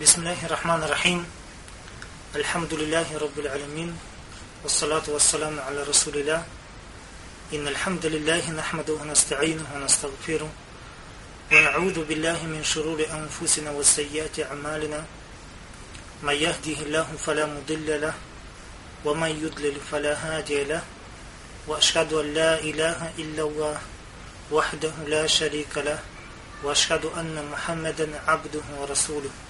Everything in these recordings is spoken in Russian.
بسم الله الرحمن الرحيم. الحمد لله رب العالمين والصلاة والسلام على رسول الله. إن الحمد لله نحمده ونستعينه ونستغفره ونعوذ بالله من شرور أنفسنا وسيئات أعمالنا. من يهده الله فلا مضل له ومن يضلل فلا هادي له. وأشهد أن لا إله إلا الله وحده لا شريك له وأشهد أن محمدا عبده ورسوله.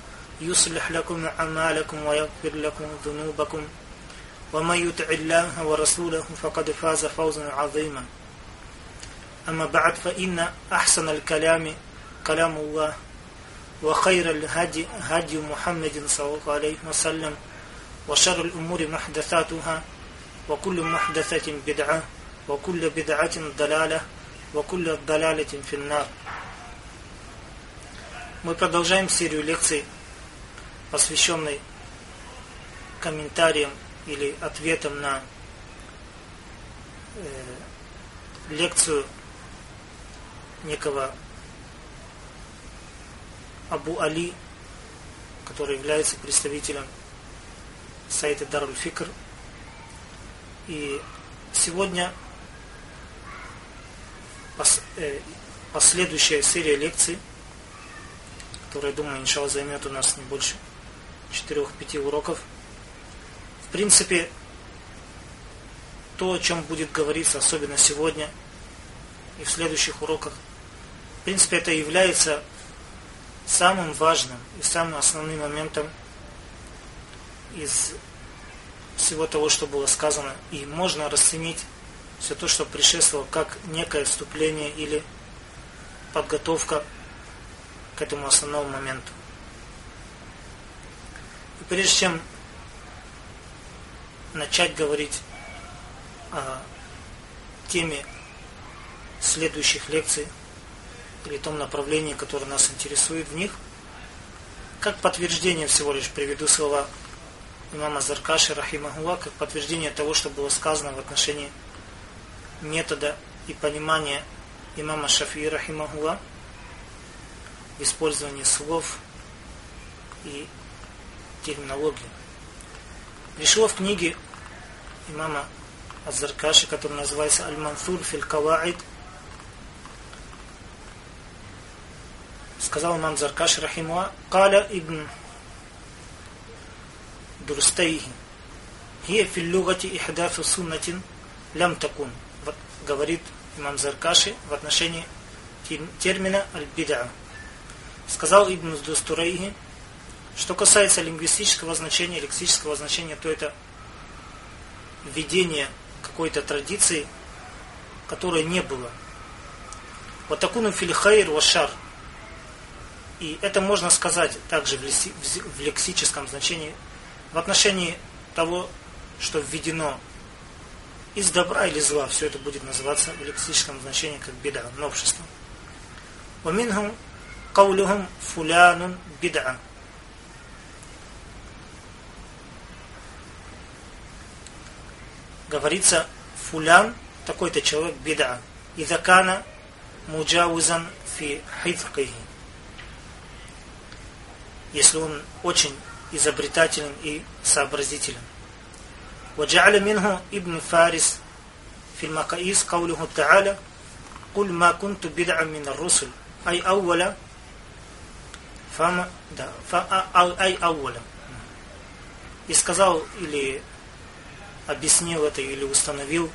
يصلح لكم أعمالكم ويغفر لكم ذنوبكم ومن يطع الله ورسوله فقد فاز فوزا عظيما أما بعد فإن أحسن الكلام كلام الله وخير الهدي هدي محمد صلى الله عليه وسلم وشر الأمور محدثاتها وكل محدثة بدعة وكل بدعة ضلالة وكل ضلالة في النار Мы продолжаем серию лекций, посвященной комментариям или ответам на э, лекцию некого Абу Али, который является представителем сайта Даруль Фикр. И сегодня пос, э, последующая серия лекций, которая, думаю, иншалла, займет у нас не больше 4-5 уроков. В принципе, то, о чем будет говориться, особенно сегодня и в следующих уроках, в принципе, это является самым важным и самым основным моментом из всего того, что было сказано. И можно расценить все то, что предшествовало, как некое вступление или подготовка к этому основному моменту. Прежде чем начать говорить о теме следующих лекций или том направлении, которое нас интересует в них, как подтверждение всего лишь приведу слова имама Заркаши Рахимахула, как подтверждение того, что было сказано в отношении метода и понимания имама Шафии Рахимахула в использовании слов и терминологии. Пришло в книге имама Азаркаши, который называется Аль-Мансур Филь Каваид, сказал имам Заркаши Рахимуа, Каля ибн Дурстейхи, Хия фил лугати ихдафу суннатин лям такун. Вот говорит имам Заркаши в отношении термина аль-бида. Сказал Ибн Дустурейхи, что касается лингвистического значения, лексического значения, то это введение какой-то традиции, которой не было. Вот такуну фильхайр вашар. И это можно сказать также в лексическом значении в отношении того, что введено из добра или зла. Все это будет называться в лексическом значении как беда, новшество. ومنهم قولهم فلان بدعة говорится фулян, такой-то человек бида. Идакана муджаузан фи хиткихи. Если он очень изобретателен и сообразителен. وجعل منه ابن فارس في المقاييس قوله تعالى قل ما كنت بدعا من الرسل أي أولا فما да, фа, أي أولا и сказал или объяснил это или установил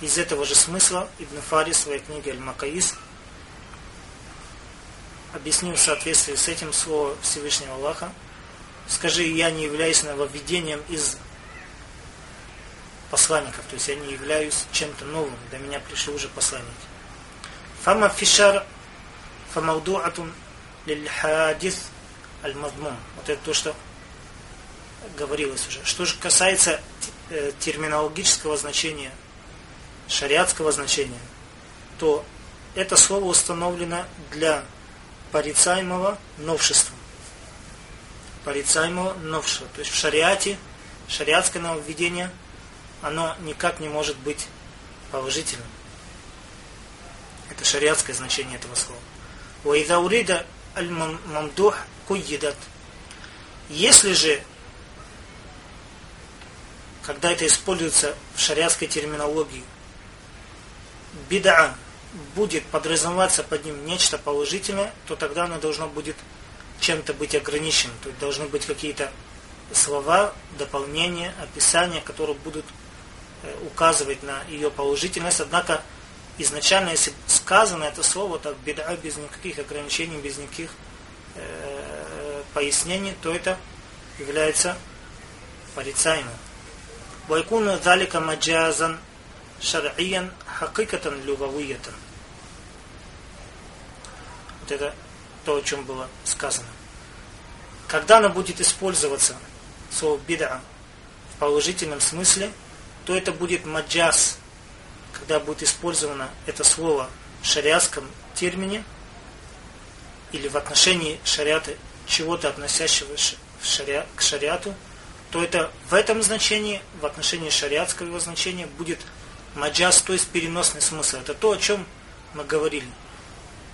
из этого же смысла Ибн Фари в своей книге Аль-Макаис объяснил в соответствии с этим слово Всевышнего Аллаха скажи, я не являюсь нововведением из посланников, то есть я не являюсь чем-то новым, до меня пришли уже посланники. Фама фишар фамаудуатун лильхадис аль-мадмум. Вот это то, что говорилось уже. Что же касается терминологического значения, шариатского значения, то это слово установлено для порицаемого новшеством. Порицаемого новшества. То есть в шариате, шариатское нововведение, оно никак не может быть положительным. Это шариатское значение этого слова. وإذا أريد الممدوح قيدت Если же, когда это используется в шариатской терминологии, бида будет подразумеваться под ним нечто положительное, то тогда оно должно будет чем-то быть ограничено. То есть должны быть какие-то слова, дополнения, описания, которые будут э, указывать на ее положительность. Однако изначально, если сказано это слово, так беда без никаких ограничений, без никаких э, пояснений, то это является порицаемым. Вайкуна залика маджазан шар'иян хакикатан люгавиятан. Вот это то, о чем было сказано. Когда оно будет использоваться, слово бида, в положительном смысле, то это будет маджаз, когда будет использовано это слово в шариатском термине или в отношении шариата чего-то относящего к шариату, то это в этом значении, в отношении шариатского его значения, будет маджаз, то есть переносный смысл. Это то, о чем мы говорили.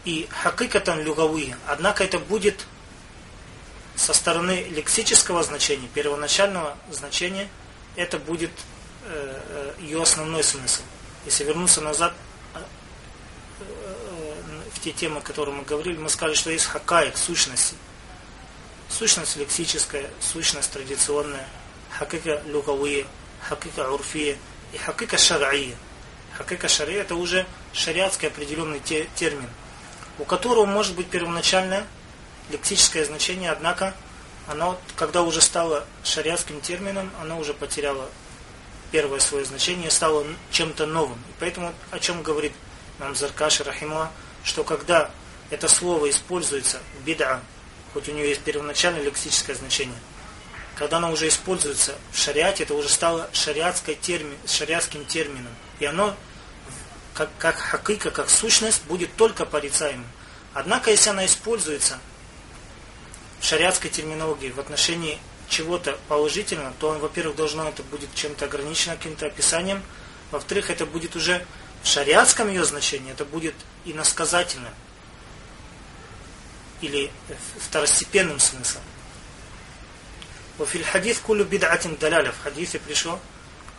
И хакикатан люгавы. Однако это будет со стороны лексического значения, первоначального значения, это будет э, э ее основной смысл. Если вернуться назад э, в те темы, о которых мы говорили, мы сказали, что есть хакаик, сущности. Сущность лексическая, сущность традиционная, хакика люгавые, хакика урфия и хакика шар'ия. Хакика шар'ия это уже шариатский определенный те, термин, у которого может быть первоначальное лексическое значение, однако оно, когда уже стало шариатским термином, оно уже потеряло первое свое значение стало чем-то новым. И поэтому о чем говорит нам Заркаши Рахимуа, что когда это слово используется, бида, хоть у нее есть первоначальное лексическое значение, когда оно уже используется в шариате, это уже стало шариатской термин, шариатским термином. И оно, как, как хакыка, как сущность, будет только порицаемым. Однако, если она используется в шариатской терминологии в отношении чего-то положительного, то он, во-первых, должно это будет чем-то ограничено, каким-то описанием. Во-вторых, это будет уже в шариатском ее значении, это будет иносказательным или второстепенным смыслом. Вафиль хадис кулю бидатин даляля. В хадисе пришло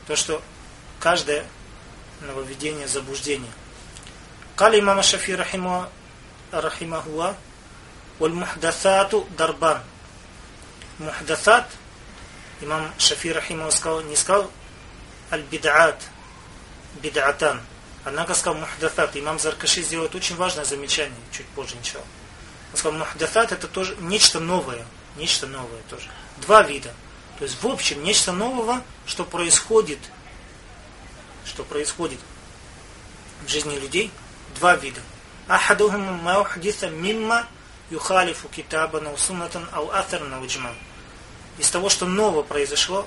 то, что каждое нововведение заблуждение. Кали имама Шафи рахима рахимахуа валь мухдасату дарбан мухдасат, имам Шафи Рахимов сказал, не сказал аль-бидаат, бидатан, однако сказал мухдасат. Имам Заркаши сделает очень важное замечание, чуть позже начал. Сказал, мухдасат это тоже нечто новое, нечто новое тоже. Два вида. То есть в общем нечто нового, что происходит, что происходит в жизни людей, два вида. Ахадухум маухдиса мимма юхалифу китабана усунатан ау атарна уджма. Из того, что нового произошло,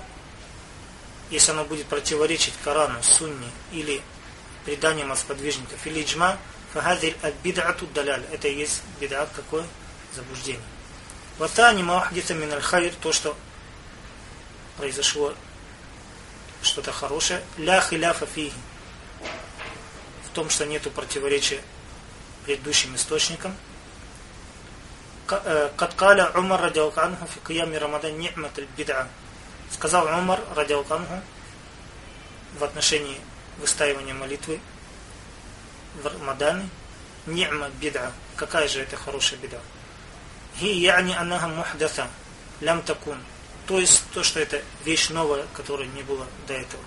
если оно будет противоречить Корану, Сунне или преданиям от сподвижников или джма, Фахадир аль-бид'ату даляль. Это и есть бид'ат, какое? Заблуждение. Ватани махдита мин аль-хайр. То, что произошло что-то хорошее. Лях и хиляфа фиги. В том, что нету противоречия предыдущим источникам. Каткаля э, Умар радиалканху фи киями рамадан ни'мат аль-бид'а. Сказал Умар радиалканху в отношении выстаивания молитвы в Рамадане ни'ма бид'a какая же это хорошая беда хи яни аннаха мухдаса лям такун то есть то, что это вещь новая, которая не было до этого.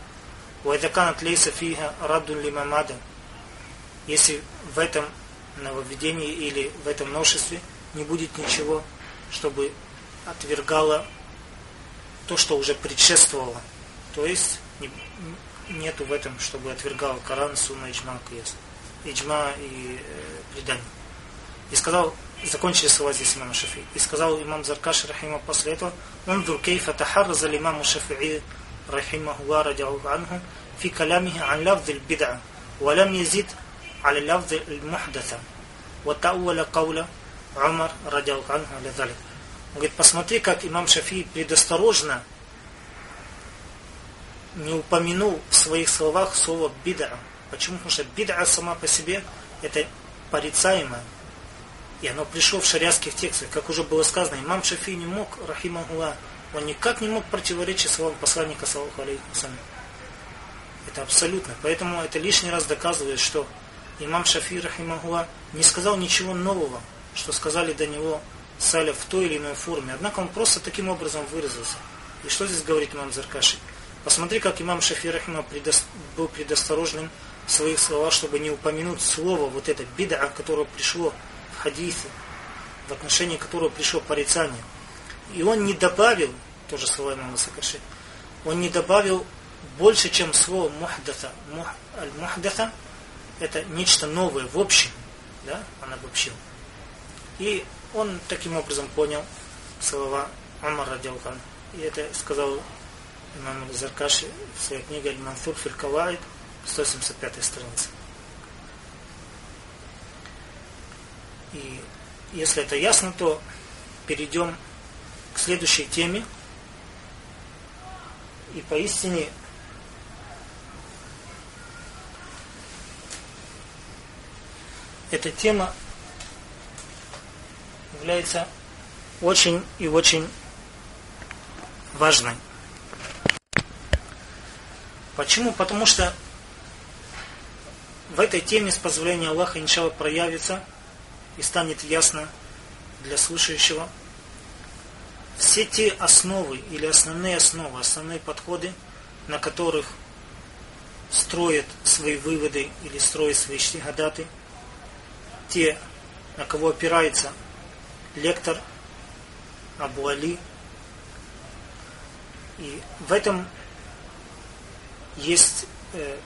Вайдаканат лейса фиха радун лимамада. Если в этом нововведении или в этом новшестве не будет ничего, чтобы отвергало то, что уже предшествовало. То есть не, нету в этом, чтобы отвергало Коран, Сунна, Иджма, Кияс. Иджма и э, предание. И сказал закончили слова здесь имама Шафи. И сказал имам Заркаш, рахима, после этого, он кейфа тахарраза имаму Шафии, рахимаху радиаллаху анху, في كلامه عن لفظ البدعة ولم يزد على لفظ المحدثة وتأول قول Умар, ради عنه على ذلك. Он говорит, посмотри, как имам Шафи предосторожно не упомянул в своих словах слово бида. Почему? Потому что бида сама по себе это порицаемое. И оно пришло в шариатских текстах. Как уже было сказано, имам Шафи не мог, рахимахула, он никак не мог противоречить словам посланника, саллаху алейхи Это абсолютно. Поэтому это лишний раз доказывает, что имам Шафи, рахимахула, не сказал ничего нового, что сказали до него саля в той или иной форме. Однако он просто таким образом выразился. И что здесь говорит имам Заркаши? Посмотри, как имам Шафи Рахима был предосторожным своих словах, чтобы не упомянуть слово, вот это бида, которое пришло в хадисе, в отношении которого пришло порицание. И он не добавил, тоже слова имама Заркаши, он не добавил больше, чем слово мухдата. Аль-мухдата это нечто новое в общем, да, он обобщил. И он таким образом понял слова Амар Радиалхан. И это сказал имам Заркаши в своей книге Аль-Мансур Филькавайд, 175 страница. И если это ясно, то перейдем к следующей теме. И поистине эта тема является очень и очень важной. Почему? Потому что в этой теме с позволения Аллаха, иншалла, проявится и станет ясно для слушающего все те основы или основные основы, основные подходы, на которых строят свои выводы или строят свои штигадаты, те, на кого опирается лектор Абу Али. И в этом есть э,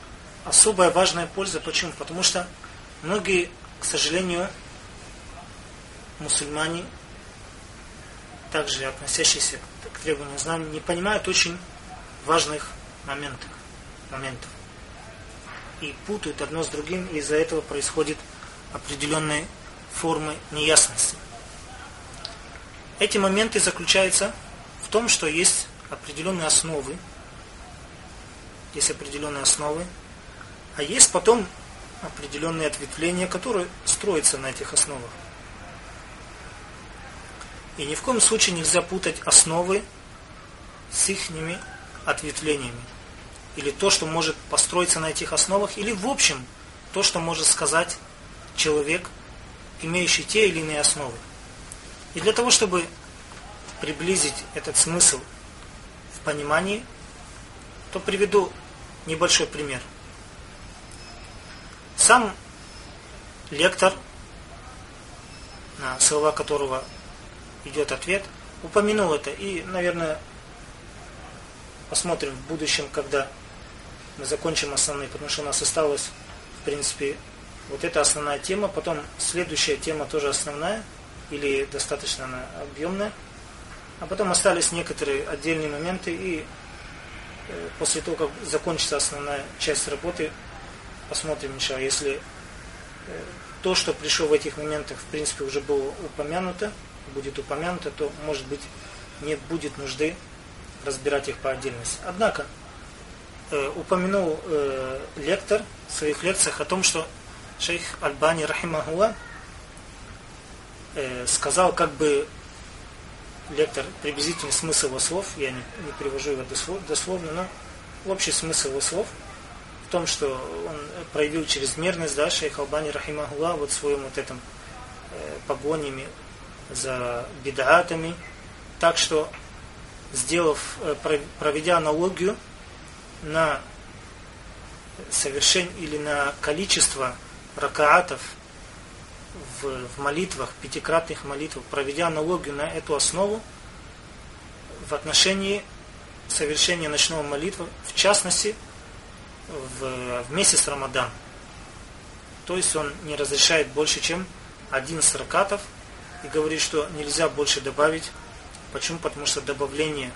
особая важная польза. Почему? Потому что многие, к сожалению, мусульмане, также относящиеся к требованию знаний, не понимают очень важных моментов. моментов. И путают одно с другим, и из-за этого происходит определенные формы неясности. Эти моменты заключаются в том, что есть определенные основы, есть определенные основы, а есть потом определенные ответвления, которые строятся на этих основах. И ни в коем случае нельзя путать основы с их ответвлениями. Или то, что может построиться на этих основах, или в общем то, что может сказать человек, имеющий те или иные основы. И для того, чтобы приблизить этот смысл в понимании, то приведу небольшой пример. Сам лектор, на слова которого идет ответ, упомянул это. И, наверное, посмотрим в будущем, когда мы закончим основные, потому что у нас осталось, в принципе, вот эта основная тема. Потом следующая тема тоже основная, или достаточно она объемная. А потом остались некоторые отдельные моменты, и э, после того, как закончится основная часть работы, посмотрим, еще, если э, то, что пришло в этих моментах, в принципе, уже было упомянуто, будет упомянуто, то, может быть, не будет нужды разбирать их по отдельности. Однако, э, упомянул э, лектор в своих лекциях о том, что шейх Альбани Рахимахуа э, сказал как бы лектор приблизительный смысл его слов, я не, не привожу его дословно, но общий смысл его слов том, что он проявил чрезмерность, да, шейх Албани Рахимахула, вот своим вот этим э, погонями за бедаатами, так что, сделав, э, проведя аналогию на совершение или на количество ракаатов в, в молитвах, пятикратных молитвах, проведя аналогию на эту основу в отношении совершения ночного молитвы, в частности, в, в месяц Рамадан. То есть он не разрешает больше, чем 11 ракатов и говорит, что нельзя больше добавить. Почему? Потому что добавление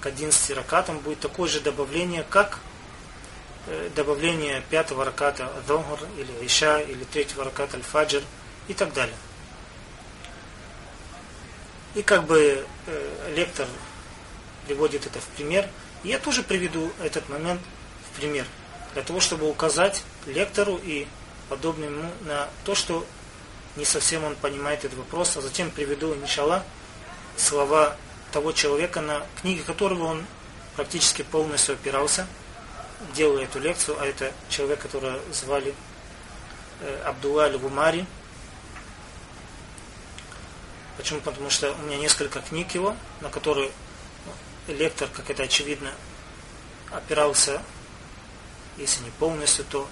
к 11 ракатам будет такое же добавление, как э, добавление пятого раката Догр или Иша или третьего раката Аль-Фаджр и так далее. И как бы э, лектор приводит это в пример. Я тоже приведу этот момент в пример. Для того, чтобы указать лектору и подобным ему на то, что не совсем он понимает этот вопрос, а затем приведу, иншалла, слова того человека, на книге которого он практически полностью опирался, делая эту лекцию, а это человек, которого звали э, Абдулла Левумари. Почему? Потому что у меня несколько книг его, на которые лектор, как это очевидно, опирался, если не полностью, то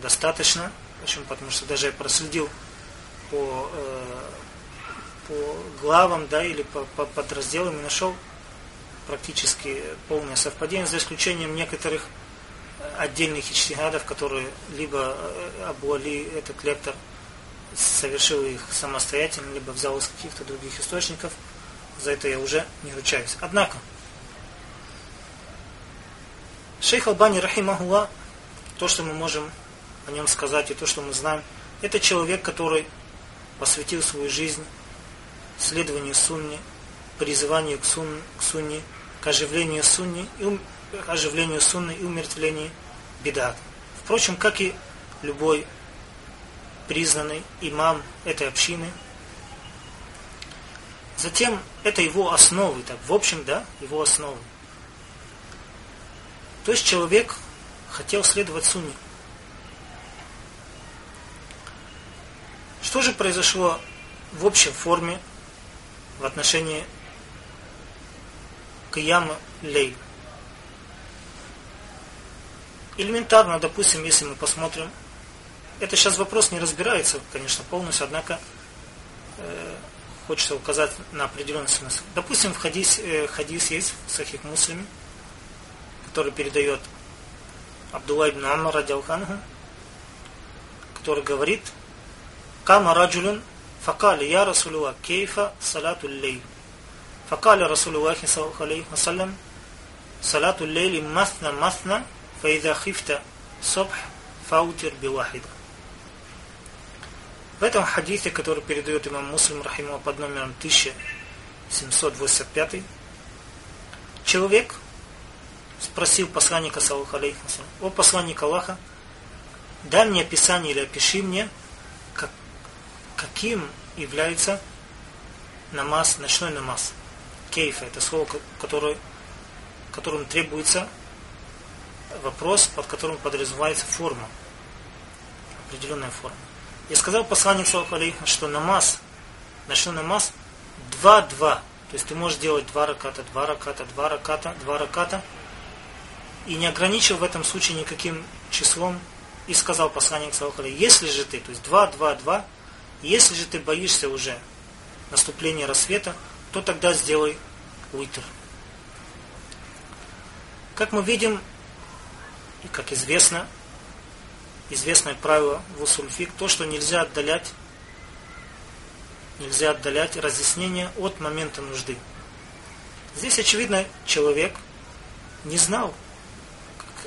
достаточно. Почему? Потому что даже я проследил по, э, по главам, да, или по, по подразделам и нашел практически полное совпадение, за исключением некоторых отдельных ичтигадов, которые либо э, Абу Али, этот лектор, совершил их самостоятельно, либо взял из каких-то других источников. За это я уже не ручаюсь. Однако, шейх Албани, рахимахулла, то, что мы можем о нем сказать, и то, что мы знаем, это человек, который посвятил свою жизнь следованию сунни, призыванию к, сун, к сунне, к оживлению сунни и ум, оживлению сунны и умертвлению бедат. Впрочем, как и любой признанный имам этой общины. Затем это его основы, так в общем, да, его основы. То есть человек хотел следовать сунне. Что же произошло в общей форме в отношении Кияма Лей? Элементарно, допустим, если мы посмотрим, это сейчас вопрос не разбирается, конечно, полностью, однако э, хочется указать на определенный смысл. Допустим, в хадис, э, хадис есть в Сахих Муслиме, который передает Абдулла ибн Амма радиалханга, который говорит, Кама раджулюн факали я Расулюла кейфа салату лей. Факали Расулюллахи саллаху салату лейли масна масна фаида хифта собх фаутир билахида. В этом хадисе, который передает имам Муслим Рахимова под номером 1785, человек спросил посланника Саллаху алейхи о посланник Аллаха, дай мне описание или опиши мне, каким является намаз, ночной намаз. Кейфа – это слово, которое, которым требуется вопрос, под которым подразумевается форма, определенная форма. Я сказал посланник Шалхалейха, что намаз, ночной намаз, два-два. То есть ты можешь делать два раката, два раката, два раката, два раката. И не ограничил в этом случае никаким числом. И сказал посланник Шалхалейха, если же ты, то есть два, два, два, если же ты боишься уже наступления рассвета, то тогда сделай уитр. Как мы видим, и как известно, известное правило в усульфик, то, что нельзя отдалять, нельзя отдалять разъяснение от момента нужды. Здесь, очевидно, человек не знал,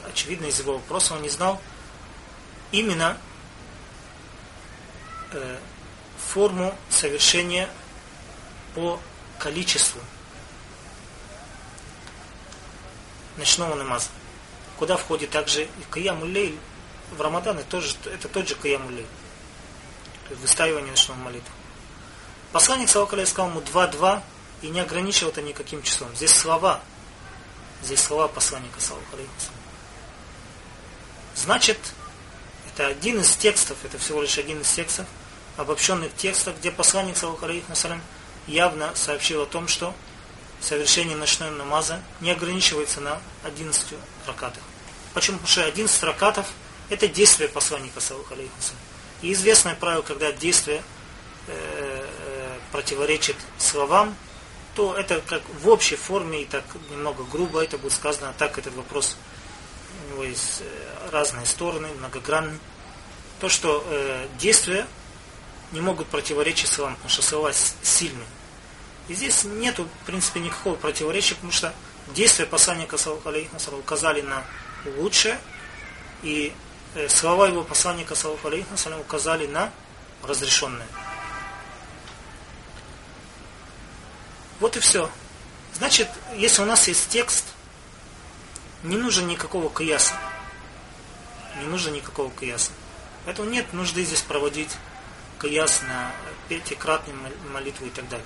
очевидно из его вопроса, он не знал именно э, форму совершения по количеству ночного намаза. Куда входит также и Каямулей в Рамадан, это, тоже, это тот же Каямулей. То есть выстаивание ночного молитвы. Посланник Салакаля сказал ему 2-2 и не ограничил это никаким числом. Здесь слова. Здесь слова посланника Салакаля. Значит, это один из текстов, это всего лишь один из текстов, обобщенных текстах, где посланник Салам явно сообщил о том, что совершение ночного намаза не ограничивается на 11 ракатах. Почему? Потому что 11 ракатов – это действие посланника Салам. И известное правило, когда действие э, э, противоречит словам, то это как в общей форме и так немного грубо это будет сказано, а так этот вопрос у него есть разные стороны, многогранный. То, что э, действие не могут противоречить словам, потому что слова сильные. И здесь нету, в принципе, никакого противоречия, потому что действия посланника указали на лучшее, и э, слова его посланника указали на разрешенное. Вот и все. Значит, если у нас есть текст, не нужно никакого кияса. Не нужно никакого кияса. Поэтому нет нужды здесь проводить кияс на пятикратную молитву и так далее.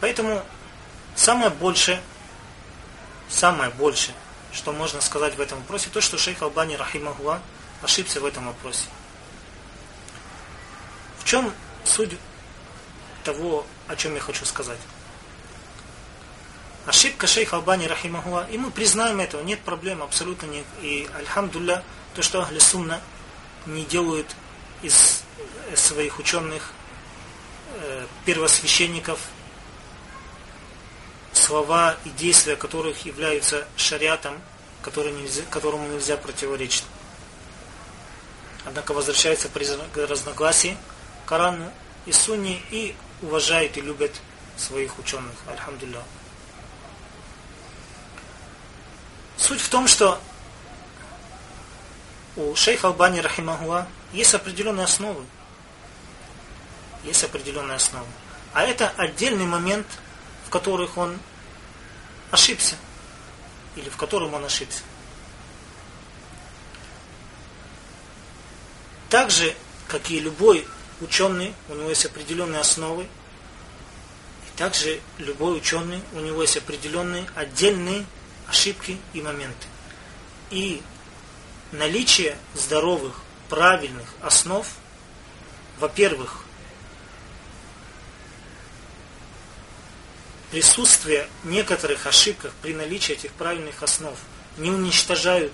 Поэтому самое большее, самое большее, что можно сказать в этом вопросе, то, что шейх Албани Рахимахуа ошибся в этом вопросе. В чем суть того, о чем я хочу сказать? Ошибка шейха Албани Рахимахуа, и мы признаем этого, нет проблем абсолютно нет. И альхамдулля, то, что Ахли не делают из своих ученых э, первосвященников слова и действия которых являются шариатом, который нельзя, которому нельзя противоречить. Однако возвращается при разногласии Корану и Сунни и уважают и любят своих ученых. Альхамдулилlah. Суть в том, что у шейха Албани Рахимахуа есть определенные основы. Есть определенные основы. А это отдельный момент, в которых он ошибся. Или в котором он ошибся. Так же, как и любой ученый, у него есть определенные основы. И также любой ученый, у него есть определенные отдельные ошибки и моменты. И наличие здоровых, правильных основ, во-первых, присутствие некоторых ошибок при наличии этих правильных основ не уничтожают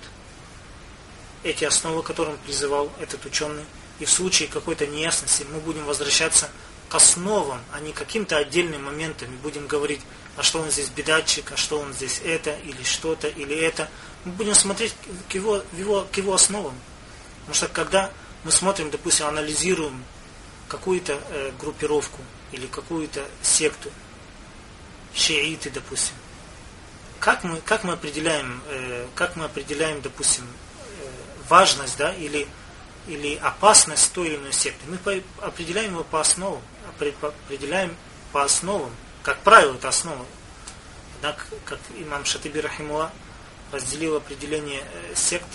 эти основы, к которым призывал этот ученый. И в случае какой-то неясности мы будем возвращаться к основам, а не каким-то отдельным моментам. И будем говорить, а что он здесь бедатчик, а что он здесь это, или что-то, или это. Мы будем смотреть к его, его, к его основам. Потому что когда мы смотрим, допустим, анализируем какую-то э, группировку или какую-то секту, шииты, допустим, как мы, как мы определяем, э, как мы определяем, допустим, э, важность, да, или, или опасность той или иной секты? Мы по, определяем его по основам, определяем по основам, как правило, это основа. Однако, как имам Шатиби Рахимуа разделил определение э, сект,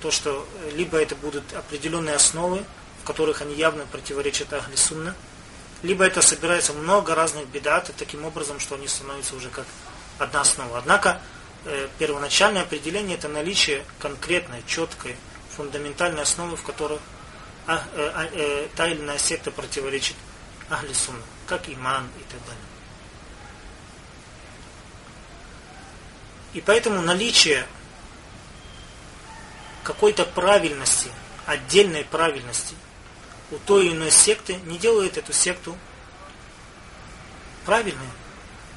то, что либо это будут определенные основы, в которых они явно противоречат Ахли Сунна, либо это собирается много разных бедат, таким образом, что они становятся уже как одна основа. Однако, э, первоначальное определение это наличие конкретной, четкой, фундаментальной основы, в которой а, э, а, э, та или иная секта противоречит Ахли Сунна, как иман и так далее. И поэтому наличие какой-то правильности, отдельной правильности у той или иной секты не делает эту секту правильной.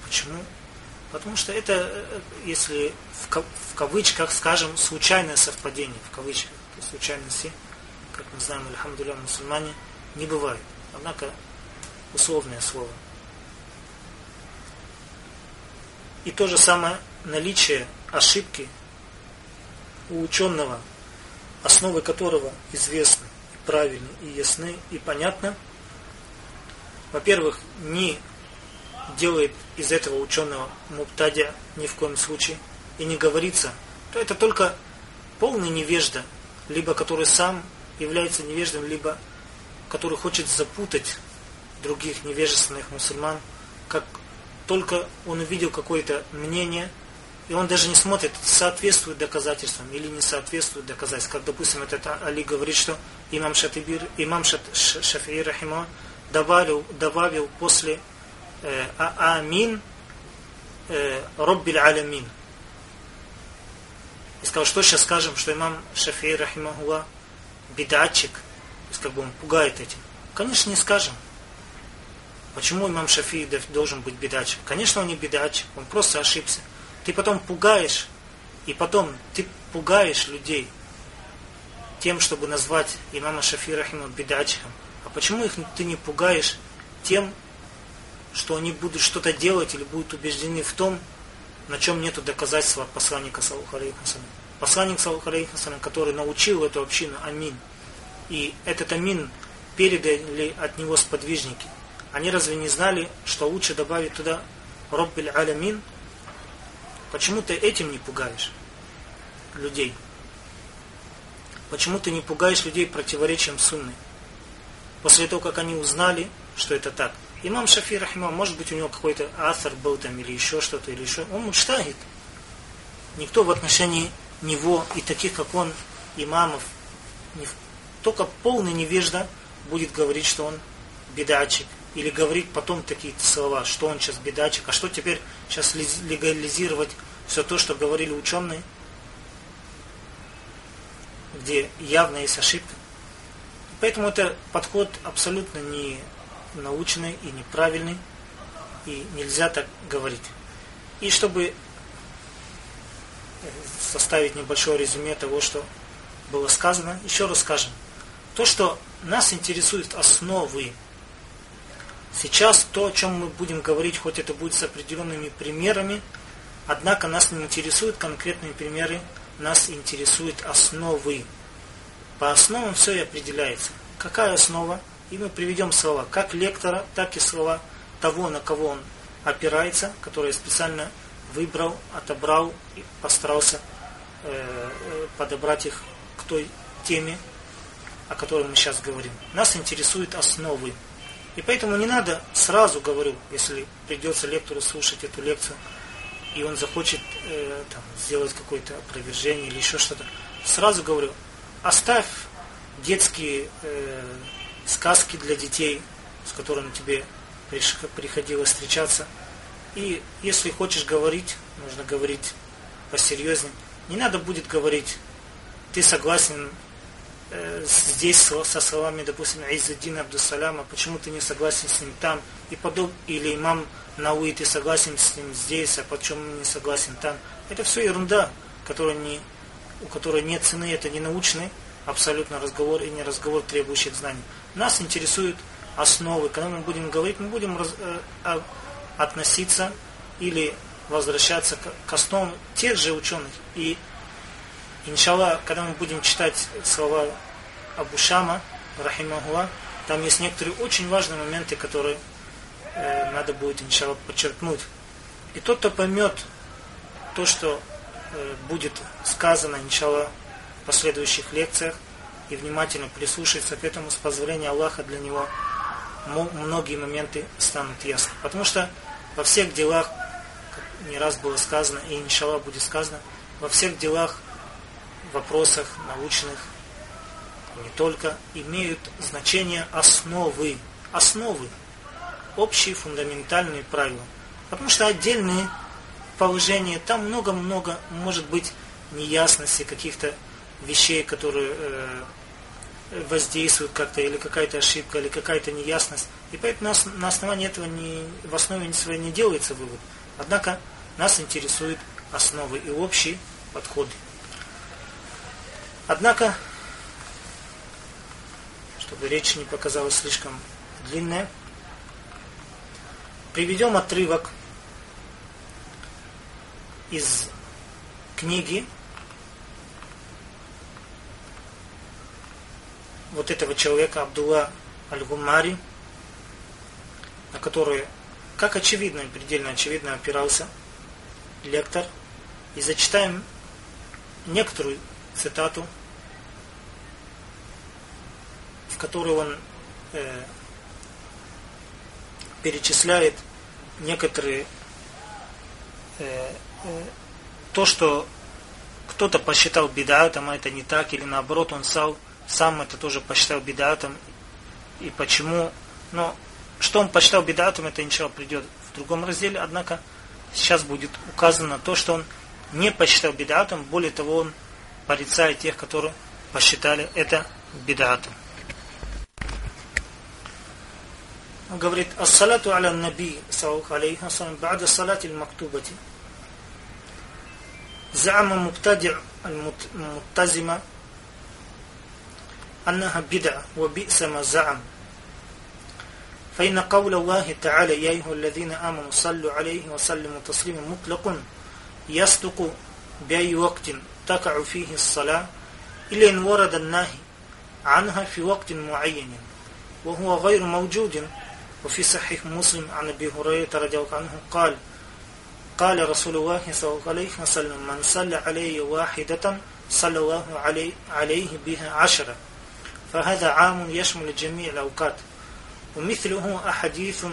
Почему? Потому что это, э, если в кавычках скажем, случайное совпадение, в кавычках, случайности, как мы знаем, альхамдулля, мусульмане, не бывает. Однако, условное слово. И то же самое наличие ошибки у ученого, основы которого известны, и правильны, и ясны, и понятны, во-первых, не делает из этого ученого муптадя ни в коем случае, и не говорится, то это только полный невежда, либо который сам является невеждом, либо который хочет запутать других невежественных мусульман, как только он увидел какое-то мнение, и он даже не смотрит, соответствует доказательствам или не соответствует доказательствам. Как, допустим, этот Али говорит, что имам Шатибир, имам Шат, Шафии Рахима добавил, добавил после э, а, Амин э, Роббиль Алямин. И сказал, что сейчас скажем, что имам Шафии Рахимахуа бедатчик, то есть как бы он пугает этим. Конечно, не скажем. Почему имам Шафии должен быть бедатчик? Конечно, он не бедатчик, он просто ошибся. Ты потом пугаешь, и потом ты пугаешь людей тем, чтобы назвать имама Шафи Рахима бедачиком. А почему их ты не пугаешь тем, что они будут что-то делать или будут убеждены в том, на чем нету доказательства от посланника Саллаху Посланник Саллаху который научил эту общину Амин, и этот Амин передали от него сподвижники, они разве не знали, что лучше добавить туда Роббель Алямин? Почему ты этим не пугаешь людей? Почему ты не пугаешь людей противоречием сунны? После того, как они узнали, что это так. Имам Шафи Рахима, может быть, у него какой-то асар был там, или еще что-то, или еще. Он муштагид. Никто в отношении него и таких, как он, имамов, только полный невежда будет говорить, что он бедачик, или говорить потом такие слова, что он сейчас бедачик, а что теперь сейчас легализировать все то, что говорили ученые, где явно есть ошибка. Поэтому это подход абсолютно не научный и неправильный, и нельзя так говорить. И чтобы составить небольшое резюме того, что было сказано, еще раз скажем. То, что нас интересует основы Сейчас то, о чем мы будем говорить, хоть это будет с определенными примерами, однако нас не интересуют конкретные примеры, нас интересуют основы. По основам все и определяется. Какая основа? И мы приведем слова как лектора, так и слова того, на кого он опирается, который специально выбрал, отобрал и постарался э, подобрать их к той теме, о которой мы сейчас говорим. Нас интересуют основы. И поэтому не надо сразу, говорю, если придется лектору слушать эту лекцию, и он захочет э, там, сделать какое-то опровержение или еще что-то, сразу говорю, оставь детские э, сказки для детей, с которыми тебе приходилось встречаться. И если хочешь говорить, нужно говорить посерьезнее. Не надо будет говорить, ты согласен здесь со словами, допустим, Айзаддина Абдусаляма, почему ты не согласен с ним там, и подоб, или имам Науи, ты согласен с ним здесь, а почему не согласен там. Это все ерунда, которая не, у которой нет цены, это не научный абсолютно разговор и не разговор требующих знаний. Нас интересуют основы. Когда мы будем говорить, мы будем раз, э, а, относиться или возвращаться к, основам тех же ученых. И Иншаллах, когда мы будем читать слова Абу Шама, Рахимахуа, там есть некоторые очень важные моменты, которые э, надо будет, иншаллах, подчеркнуть. И тот, кто поймет то, что э, будет сказано, иншаллах, в последующих лекциях, и внимательно прислушается к этому, с позволения Аллаха для него, многие моменты станут ясны. Потому что во всех делах, как не раз было сказано, и иншаллах будет сказано, во всех делах вопросах научных, не только, имеют значение основы. Основы. Общие фундаментальные правила. Потому что отдельные положения, там много-много, может быть, неясности каких-то вещей, которые э, воздействуют как-то, или какая-то ошибка, или какая-то неясность. И поэтому нас, на основании этого не, в основе своей не делается вывод. Однако нас интересуют основы и общие подходы. Однако, чтобы речь не показалась слишком длинная, приведем отрывок из книги вот этого человека Абдулла Аль-Гумари, на который, как очевидно и предельно очевидно опирался лектор, и зачитаем некоторую цитату, в которой он э, перечисляет некоторые э, э, то, что кто-то посчитал бедатом, а это не так, или наоборот, он сам, сам это тоже посчитал бедатом, и почему. Но что он посчитал бедатом, это иншалла придет в другом разделе, однако сейчас будет указано то, что он не посчитал бедатом, более того, он порицает тех, которые посчитали это бедатом. Он говорит, ассалату аля наби, саллаху алейхи вассалам, ба'да салати мактубати. زعم مبتدع المتزمة أنها بدعة وبئس ما زعم فإن قول الله تعالى يا أيها الذين آمنوا صلوا عليه وسلموا تسليما مطلق يصدق بأي وقت تقع فيه الصلاة إلا إن ورد النهي عنها في وقت معين وهو غير موجود وفي صحيح مسلم عن أبي هريرة رضي الله عنه قال قال رسول الله صلى الله عليه وسلم من صلى علي واحدة صلى الله عليه, عليه بها عشرة فهذا عام يشمل جميع الأوقات ومثله أحاديث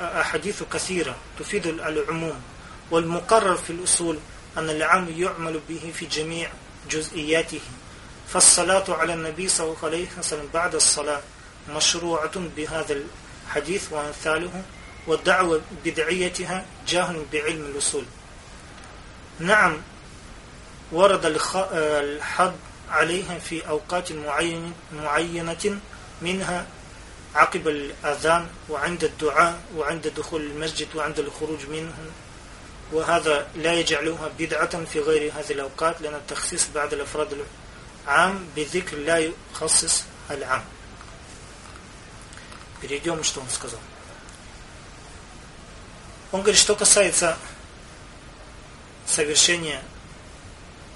أحاديث كثيرة تفيد العموم والمقرر في الأصول أن العام يعمل به في جميع جزئياته فالصلاة على النبي صلى الله عليه وسلم بعد الصلاة مشروعة بهذا الحديث وأمثاله والدعوة بدعيتها جاهل بعلم الأصول. نعم ورد الحد عليها في أوقات معينة منها عقب الأذان وعند الدعاء وعند دخول المسجد وعند الخروج منه وهذا لا يجعلها بدعة في غير هذه الأوقات لأن التخصيص بعد الأفراد العام بذكر لا يخصص العام. Перейдем, что он сказал. Он говорит, что касается совершения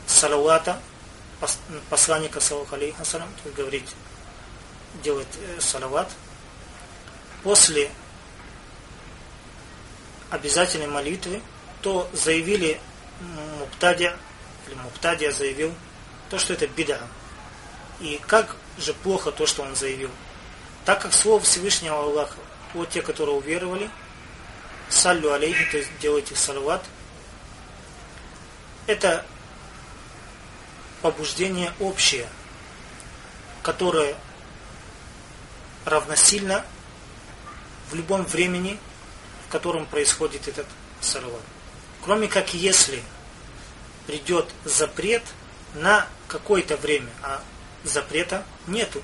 салавата, посланника саллаху алейхи говорить, делать э, салават, после обязательной молитвы, то заявили Муптадия, или Муптадия заявил, то, что это беда. И как же плохо то, что он заявил. Так как слово Всевышнего Аллаха, вот те, которые уверовали, саллю алейхи, то есть делайте салават, это побуждение общее, которое равносильно в любом времени, в котором происходит этот салават. Кроме как если придет запрет на какое-то время, а запрета нету.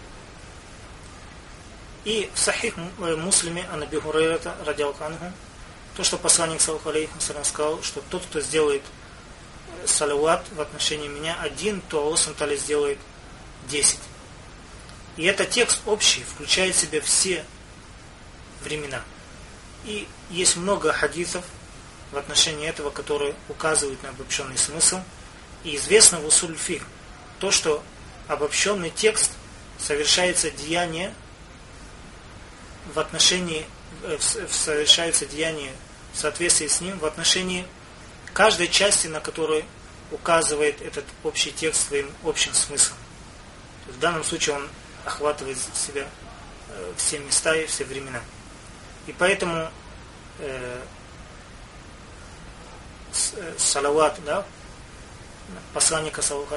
И в Сахих э, Муслиме Анаби Хурайрата радиалканху, то, что посланник Саллаху сказал, что тот, кто сделает э, салават в отношении меня один, то Аллах Сантали сделает десять. И этот текст общий, включает в себя все времена. И есть много хадисов в отношении этого, которые указывают на обобщенный смысл. И известно в Усульфир то, что обобщенный текст совершается деяние в отношении, э, совершается деяние в соответствии с ним в отношении каждой части, на которую указывает этот общий текст своим общим смыслом. В данном случае он охватывает себя э, все места и все времена. И поэтому э, э салават, да, посланника Саллаху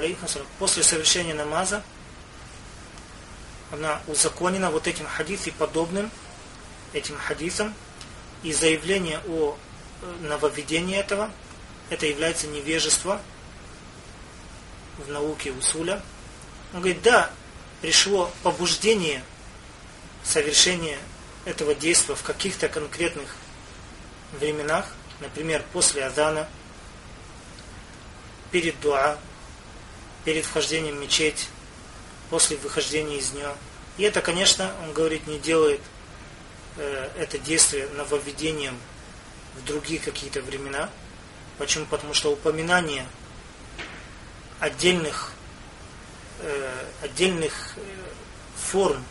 после совершения намаза она узаконена вот этим хадисом подобным этим хадисам и заявление о э, нововведении этого это является невежество в науке усуля. Он говорит, да, пришло побуждение совершения этого действия в каких-то конкретных временах, например, после Адана, перед дуа, перед вхождением в мечеть, после выхождения из нее. И это, конечно, он говорит, не делает э, это действие нововведением в другие какие-то времена. Почему? Потому что упоминание отдельных э, отдельных э, форм,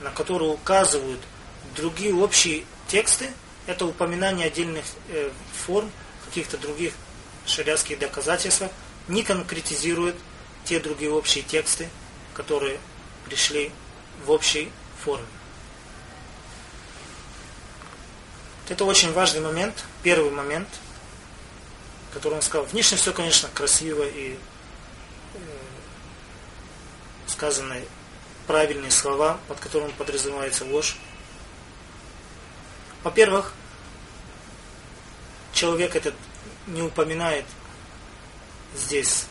на которые указывают другие общие тексты, это упоминание отдельных форм, каких-то других шариатских доказательств, не конкретизирует те другие общие тексты, которые пришли в общей форме. Это очень важный момент, первый момент, который он сказал. Внешне все, конечно, красиво и сказаны правильные слова, под которым подразумевается ложь. Во-первых, человек этот не упоминает здесь.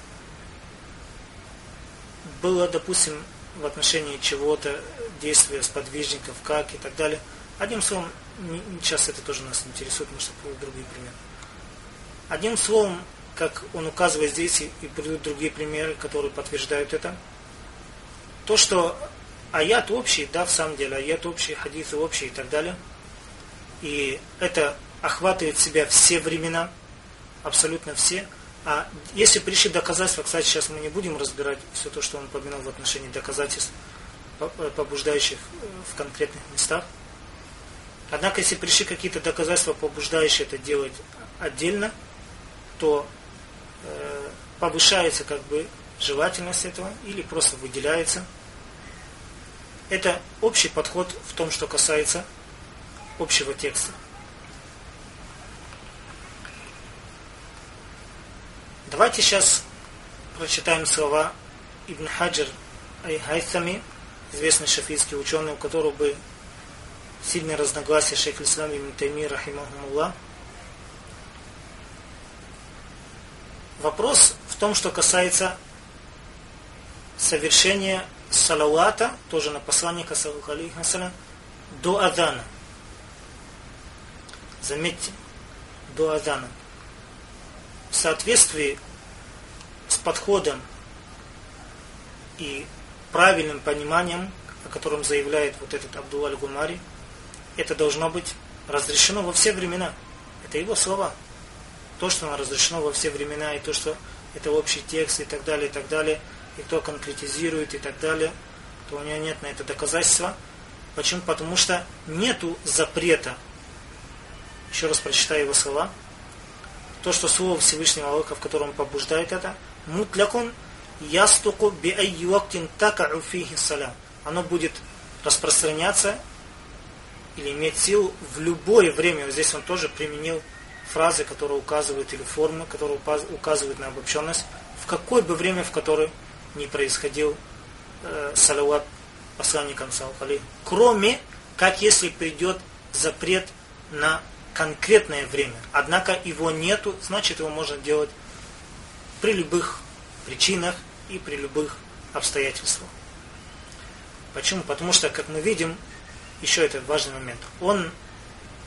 Было, допустим, в отношении чего-то, действия сподвижников, как и так далее. Одним словом, сейчас это тоже нас интересует, может, будут другие примеры. Одним словом, как он указывает здесь, и, придут другие примеры, которые подтверждают это – то, что аят общий, да, в самом деле, аят общий, хадисы общие и так далее, И это охватывает в себя все времена, абсолютно все. А если пришли доказательства, кстати, сейчас мы не будем разбирать все то, что он упомянул в отношении доказательств, э, побуждающих э, в конкретных местах. Однако, если пришли какие-то доказательства, побуждающие это делать отдельно, то э, повышается как бы желательность этого или просто выделяется. Это общий подход в том, что касается общего текста. Давайте сейчас прочитаем слова Ибн Хаджар Айхайсами, известный шафийский ученый, у которого бы сильное разногласие шейх Ислам Ибн Тайми, рахимахумуллах. Вопрос в том, что касается совершения салавата, тоже на посланника саллаху до адана. Заметьте, до адана в соответствии с подходом и правильным пониманием, о котором заявляет вот этот Абдул Гумари, это должно быть разрешено во все времена. Это его слова. То, что оно разрешено во все времена, и то, что это общий текст, и так далее, и так далее, и кто конкретизирует, и так далее, то у него нет на это доказательства. Почему? Потому что нету запрета. Еще раз прочитаю его слова то, что слово Всевышнего Аллаха, в котором побуждает это, мутлякун ястуку би айюактин такау фихи салям. Оно будет распространяться или иметь силу в любое время. Вот здесь он тоже применил фразы, которые указывают, или формы, которые указывают на обобщенность, в какое бы время, в которое не происходил э, салават посланникам Салхали. Кроме, как если придет запрет на конкретное время. Однако его нету, значит его можно делать при любых причинах и при любых обстоятельствах. Почему? Потому что, как мы видим, еще это важный момент, он,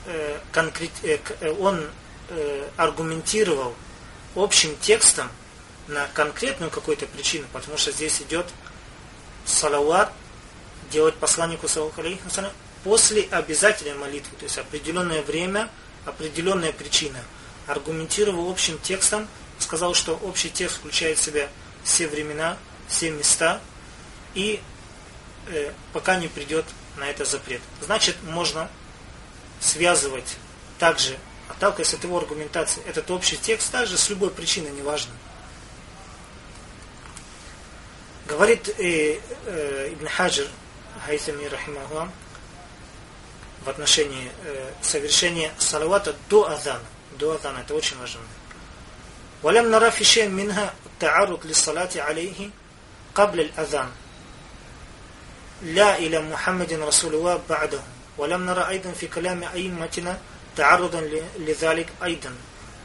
э, конкрет, э, э, он э, аргументировал общим текстом на конкретную какую-то причину, потому что здесь идет салават, делать посланнику саллаху после обязательной молитвы, то есть определенное время, определенная причина. Аргументировал общим текстом, сказал, что общий текст включает в себя все времена, все места, и э, пока не придет на это запрет. Значит, можно связывать также, отталкиваясь от его аргументации, этот общий текст также с любой причиной, неважно. Говорит э, э, Ибн Хаджир, Хайсами Рахимахуам, в отношении э, совершения салавата до азана. До азана, это очень важно. ولم نرى في شيء منها التعرض للصلاة عليه قبل الأذان لا إلى محمد رسول الله بعده ولم نرى أيضا في كلام أئمتنا تعرضا لذلك أيضا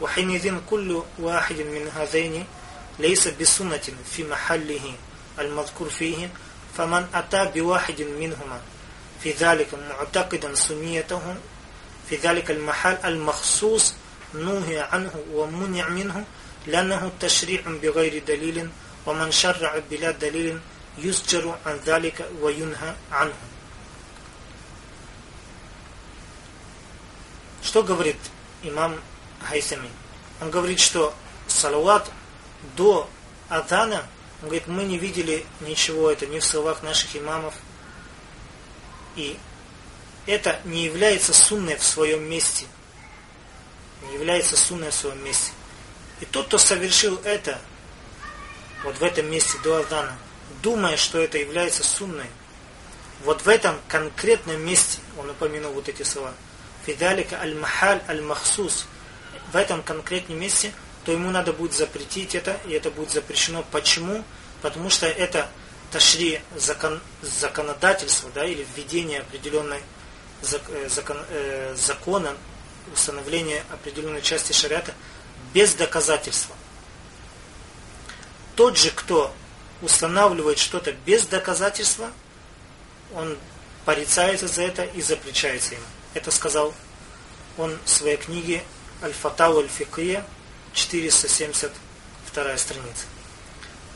وحينئذ كل واحد من هذين ليس بسنة في محله المذكور فيه فمن أتى بواحد منهما في ذلك معتقدا سنيته في ذلك المحل المخصوص نهي عنه ومنع منه لأنه تشريع بغير دليل ومن شرع بلا دليل يسجر عن ذلك وينهى عنه Что говорит имам Хайсами? Он говорит, что салават до Адана, он говорит, мы не видели ничего, это ни в словах наших имамов, и это не является сунной в своем месте. Не является сунной в своем месте. И тот, кто совершил это, вот в этом месте до Азана, думая, что это является сунной, вот в этом конкретном месте, он упомянул вот эти слова, фидалика аль-махаль аль-махсус, в этом конкретном месте, то ему надо будет запретить это, и это будет запрещено. Почему? Потому что это ташри закон, законодательство, да, или введение определенной э, закон, э, закона, установление определенной части шариата без доказательства. Тот же, кто устанавливает что-то без доказательства, он порицается за это и запрещается ему. Это сказал он в своей книге Аль-Фатау Аль-Фикия, 472 страница.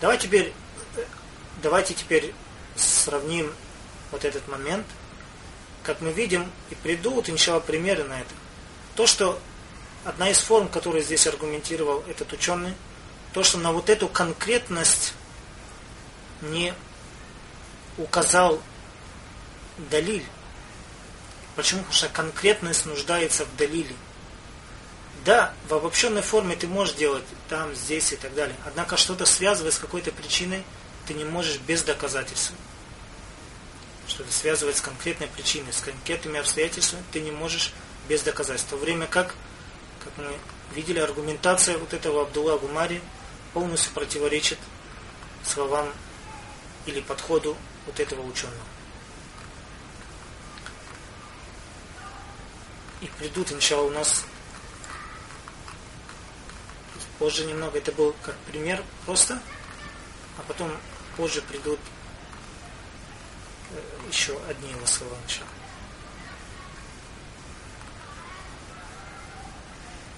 Давай теперь Давайте теперь сравним вот этот момент как мы видим, и придут, иншалла, примеры на это. То, что одна из форм, которую здесь аргументировал этот ученый, то, что на вот эту конкретность не указал Далиль. Почему? Потому что конкретность нуждается в Далиле. Да, в обобщенной форме ты можешь делать там, здесь и так далее. Однако что-то связывать с какой-то причиной ты не можешь без доказательств. Что-то связывать с конкретной причиной, с конкретными обстоятельствами ты не можешь без доказательств. В то время как, как мы видели, аргументация вот этого Абдулла Гумари полностью противоречит словам или подходу вот этого ученого. И придут, иншалла, у нас позже немного, это был как пример просто, а потом позже придут э, еще одни его слова, иншалла.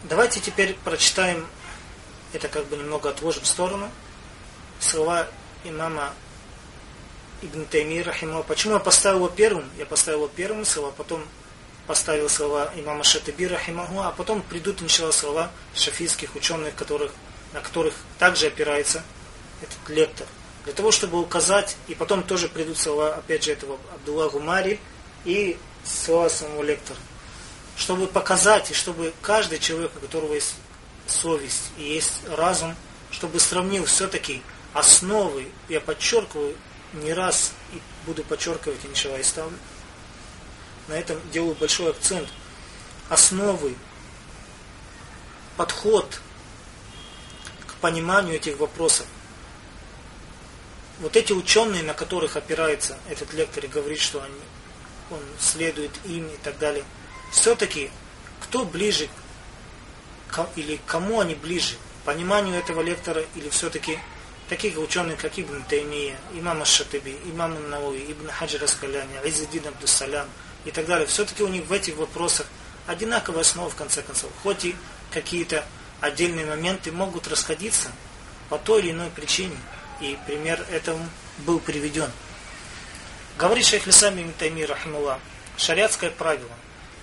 Давайте теперь прочитаем, это как бы немного отложим в сторону, слова имама Ибн Тайми Рахима. Почему я поставил его первым? Я поставил его первым слова, потом поставил слова имама Шатаби Рахимаху, а потом придут, иншалла, слова шафийских ученых, которых, на которых также опирается этот лектор. Для того, чтобы указать, и потом тоже придут слова, опять же, этого Абдулла Гумари и слова самого лектора. Чтобы показать, и чтобы каждый человек, у которого есть совесть и есть разум, чтобы сравнил все-таки основы, я подчеркиваю не раз и буду подчеркивать, иншалла, и ставлю, на этом делаю большой акцент, основы, подход к пониманию этих вопросов. Вот эти ученые, на которых опирается этот лектор и говорит, что они, он следует им и так далее – все-таки кто ближе, или кому они ближе, пониманию этого лектора, или все-таки таких ученых, как Ибн Таймия, имам Аш-Шатиби, имам Науи, Ибн Хаджир Аскаляни, Айзадин Абдуссалям и так далее. Все-таки у них в этих вопросах одинаковая основа, в конце концов. Хоть и какие-то отдельные моменты могут расходиться по той или иной причине. И пример этому был приведен. Говорит шейх Лисами Ибн Тайми, рахимулlah, шариатское правило.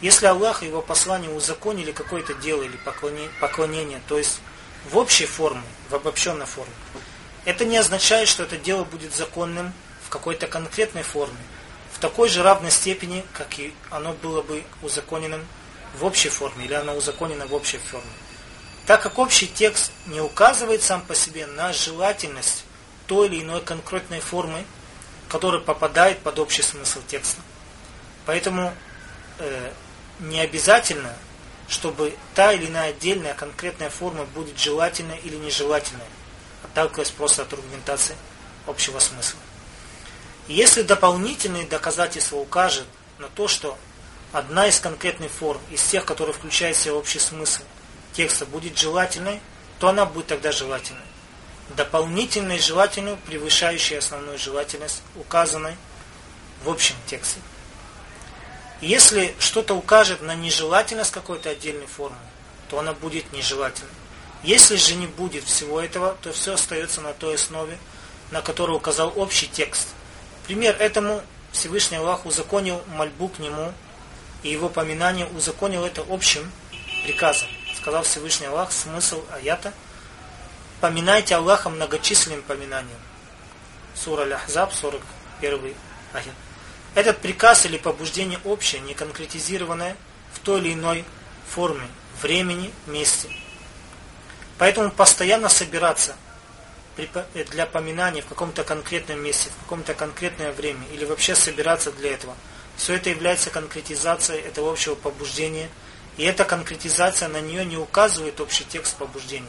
Если Аллах и его послание узаконили какое-то дело или поклонение, то есть в общей форме, в обобщенной форме, это не означает, что это дело будет законным в какой-то конкретной форме, в такой же равной степени, как и оно было бы узаконенным в общей форме, или оно узаконено в общей форме. Так как общий текст не указывает сам по себе на желательность той или иной конкретной формы, которая попадает под общий смысл текста. Поэтому э, не обязательно, чтобы та или иная отдельная конкретная форма будет желательной или нежелательной, отталкиваясь просто от аргументации общего смысла. Если дополнительные доказательства укажут на то, что одна из конкретных форм, из тех, которые включают в себя общий смысл текста, будет желательной, то она будет тогда желательной. Дополнительной желательной, превышающей основную желательность, указанной в общем тексте. Если что-то укажет на нежелательность какой-то отдельной формы, то она будет нежелательной. Если же не будет всего этого, то все остается на той основе, на которой указал общий текст. Пример этому Всевышний Аллах узаконил мольбу к нему, и его поминание узаконил это общим приказом. Сказал Всевышний Аллах, смысл аята «Поминайте Аллаха многочисленным поминанием». Сура Аль-Ахзаб, 41 аят. Этот приказ или побуждение общее, не конкретизированное в той или иной форме, времени, месте. Поэтому постоянно собираться для поминания в каком-то конкретном месте, в каком-то конкретное время, или вообще собираться для этого. Все это является конкретизацией этого общего побуждения, и эта конкретизация на нее не указывает общий текст побуждения.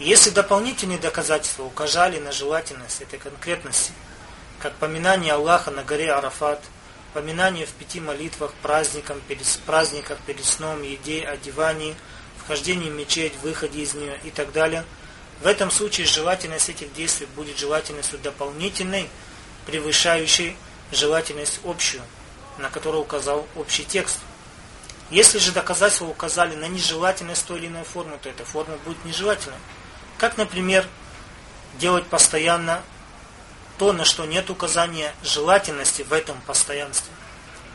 Если дополнительные доказательства указали на желательность этой конкретности – как поминание Аллаха на горе Арафат, поминание в пяти молитвах, праздникам, перед, праздниках, перед сном, еде, одевании, вхождении в мечеть, выходе из нее и так далее. В этом случае желательность этих действий будет желательностью дополнительной, превышающей желательность общую, на которую указал общий текст. Если же доказательства указали на нежелательность той или иной формы, то эта форма будет нежелательной. Как, например, делать постоянно то, на что нет указания желательности в этом постоянстве.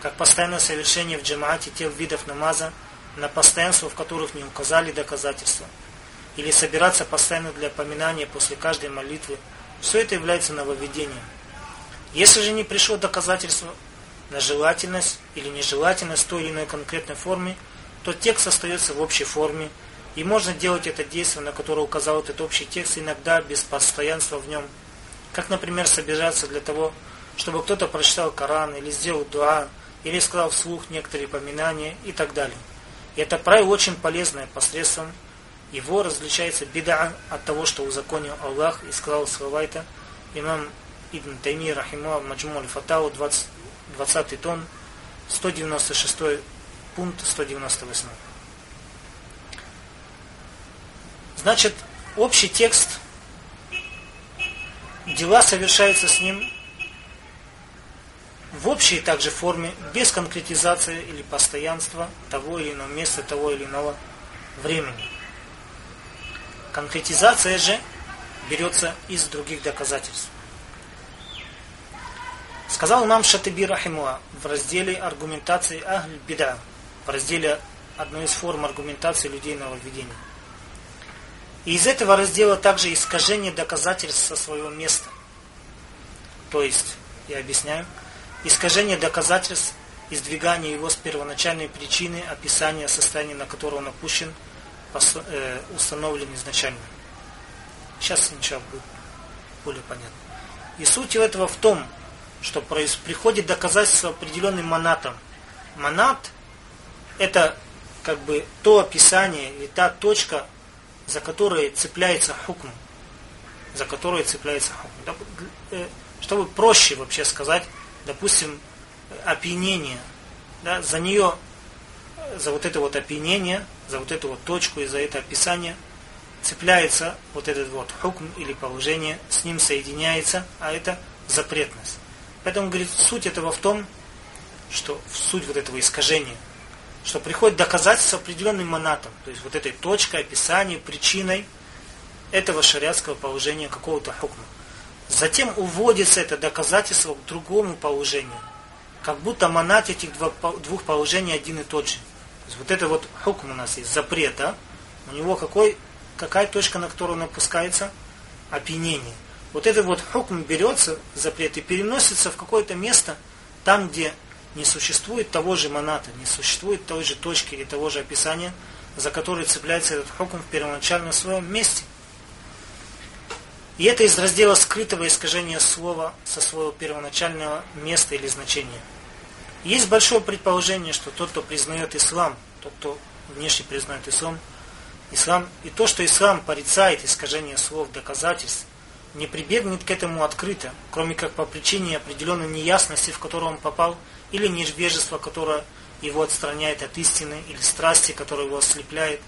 как постоянное совершение в джамаате тех видов намаза, на постоянство, в которых не указали доказательства, или собираться постоянно для поминания после каждой молитвы, все это является нововведением. Если же не пришло доказательство на желательность или нежелательность той или иной конкретной форме, то текст остается в общей форме, и можно делать это действие, на которое указал этот общий текст, иногда без постоянства в нем. Как, например, собираться для того, чтобы кто-то прочитал Коран, или сделал дуа, или сказал вслух некоторые поминания и так далее. И это правило очень полезное посредством его различается беда от того, что узаконил Аллах и сказал слова это имам Ибн Тайми Рахима Маджмуль Фатау 20, 20 тон 196 пункт 198. Значит, общий текст, дела совершаются с ним в общей также форме, без конкретизации или постоянства того или иного места, того или иного времени. Конкретизация же берется из других доказательств. Сказал нам Шатиби Рахимуа в разделе аргументации Ахль Бида, в разделе одной из форм аргументации людей нововведения. И из этого раздела также искажение доказательств со своего места. То есть, я объясняю, искажение доказательств, издвигание его с первоначальной причины описания состояния, на которое он опущен – Э, установлен изначально. Сейчас сначала будет более понятно. И суть этого в том, что приходит доказательство определенным монатом. Монат – это как бы то описание или та точка, за которой цепляется хукм. За которой цепляется хукм. Э, чтобы проще вообще сказать, допустим, опьянение. Да, за нее, за вот это вот опьянение за вот эту вот точку и за это описание цепляется вот этот вот хукм или положение, с ним соединяется, а это запретность. Поэтому, говорит, суть этого в том, что суть вот этого искажения, что приходит доказательство определенным монатом, то есть вот этой точкой, описанием, причиной этого шариатского положения какого-то хукма. Затем уводится это доказательство к другому положению, как будто монат этих двух положений один и тот же есть вот это вот хукм у нас есть, запрет, да? У него какой, какая точка, на которую он опускается? Опьянение. Вот этот вот хукм берется, запрет, и переносится в какое-то место, там, где не существует того же маната, не существует той же точки или того же описания, за который цепляется этот хукм в первоначальном своем месте. И это из раздела скрытого искажения слова со своего первоначального места или значения. Есть большое предположение, что тот, кто признает ислам, тот, кто внешне признает ислам, ислам и то, что ислам порицает искажение слов, доказательств, не прибегнет к этому открыто, кроме как по причине определенной неясности, в которую он попал, или невежества, которое его отстраняет от истины, или страсти, которая его ослепляет,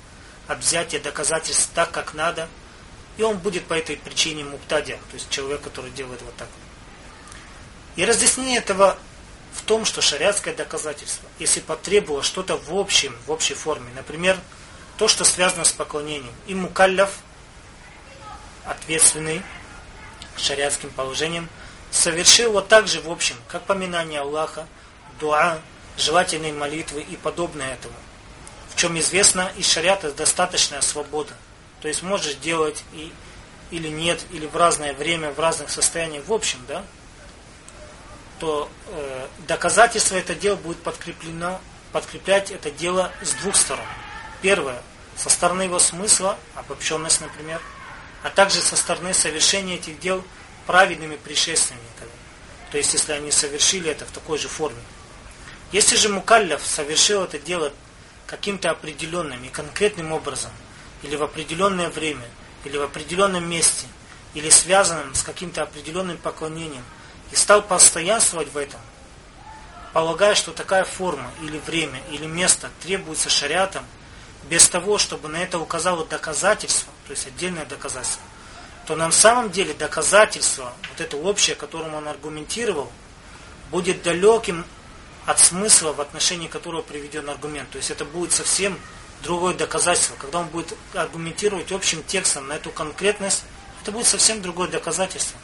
от взятия доказательств так, как надо, и он будет по этой причине муптадя, то есть человек, который делает вот так. И разъяснение этого в том, что шариатское доказательство, если потребовало что-то в общем, в общей форме, например, то, что связано с поклонением, и мукалляв, ответственный шариатским положением, совершил вот так же в общем, как поминание Аллаха, дуа, желательные молитвы и подобное этому. В чем известно, из шариата достаточная свобода. То есть можешь делать и, или нет, или в разное время, в разных состояниях, в общем, да, то э, доказательство это дело будет подкреплено, подкреплять это дело с двух сторон. Первое, со стороны его смысла, обобщенность, например, а также со стороны совершения этих дел праведными предшественниками. То есть, если они совершили это в такой же форме. Если же Мукаллев совершил это дело каким-то определенным и конкретным образом, или в определенное время, или в определенном месте, или связанным с каким-то определенным поклонением, и стал постоянствовать в этом, полагая, что такая форма или время или место требуется шариатом, без того, чтобы на это указало доказательство, то есть отдельное доказательство, то на самом деле доказательство, вот это общее, которым он аргументировал, будет далеким от смысла, в отношении которого приведен аргумент. То есть это будет совсем другое доказательство. Когда он будет аргументировать общим текстом на эту конкретность, это будет совсем другое доказательство.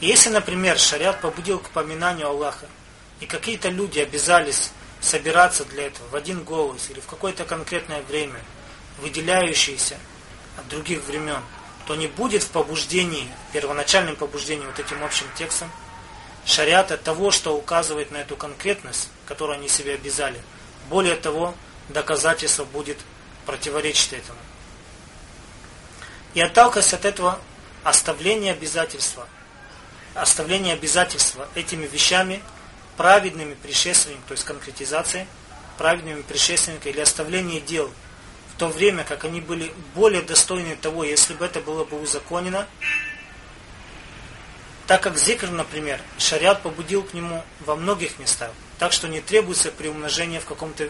Если, например, шариат побудил к поминанию Аллаха, и какие-то люди обязались собираться для этого в один голос или в какое-то конкретное время, выделяющиеся от других времен, то не будет в побуждении, первоначальном побуждении вот этим общим текстом, шариата того, что указывает на эту конкретность, которую они себе обязали. Более того, доказательство будет противоречить этому. И отталкиваясь от этого оставление обязательства, оставление обязательства этими вещами праведными предшественниками, то есть конкретизацией, праведными предшественниками или оставление дел в то время, как они были более достойны того, если бы это было бы узаконено, так как зикр, например, шариат побудил к нему во многих местах, так что не требуется приумножение в каком-то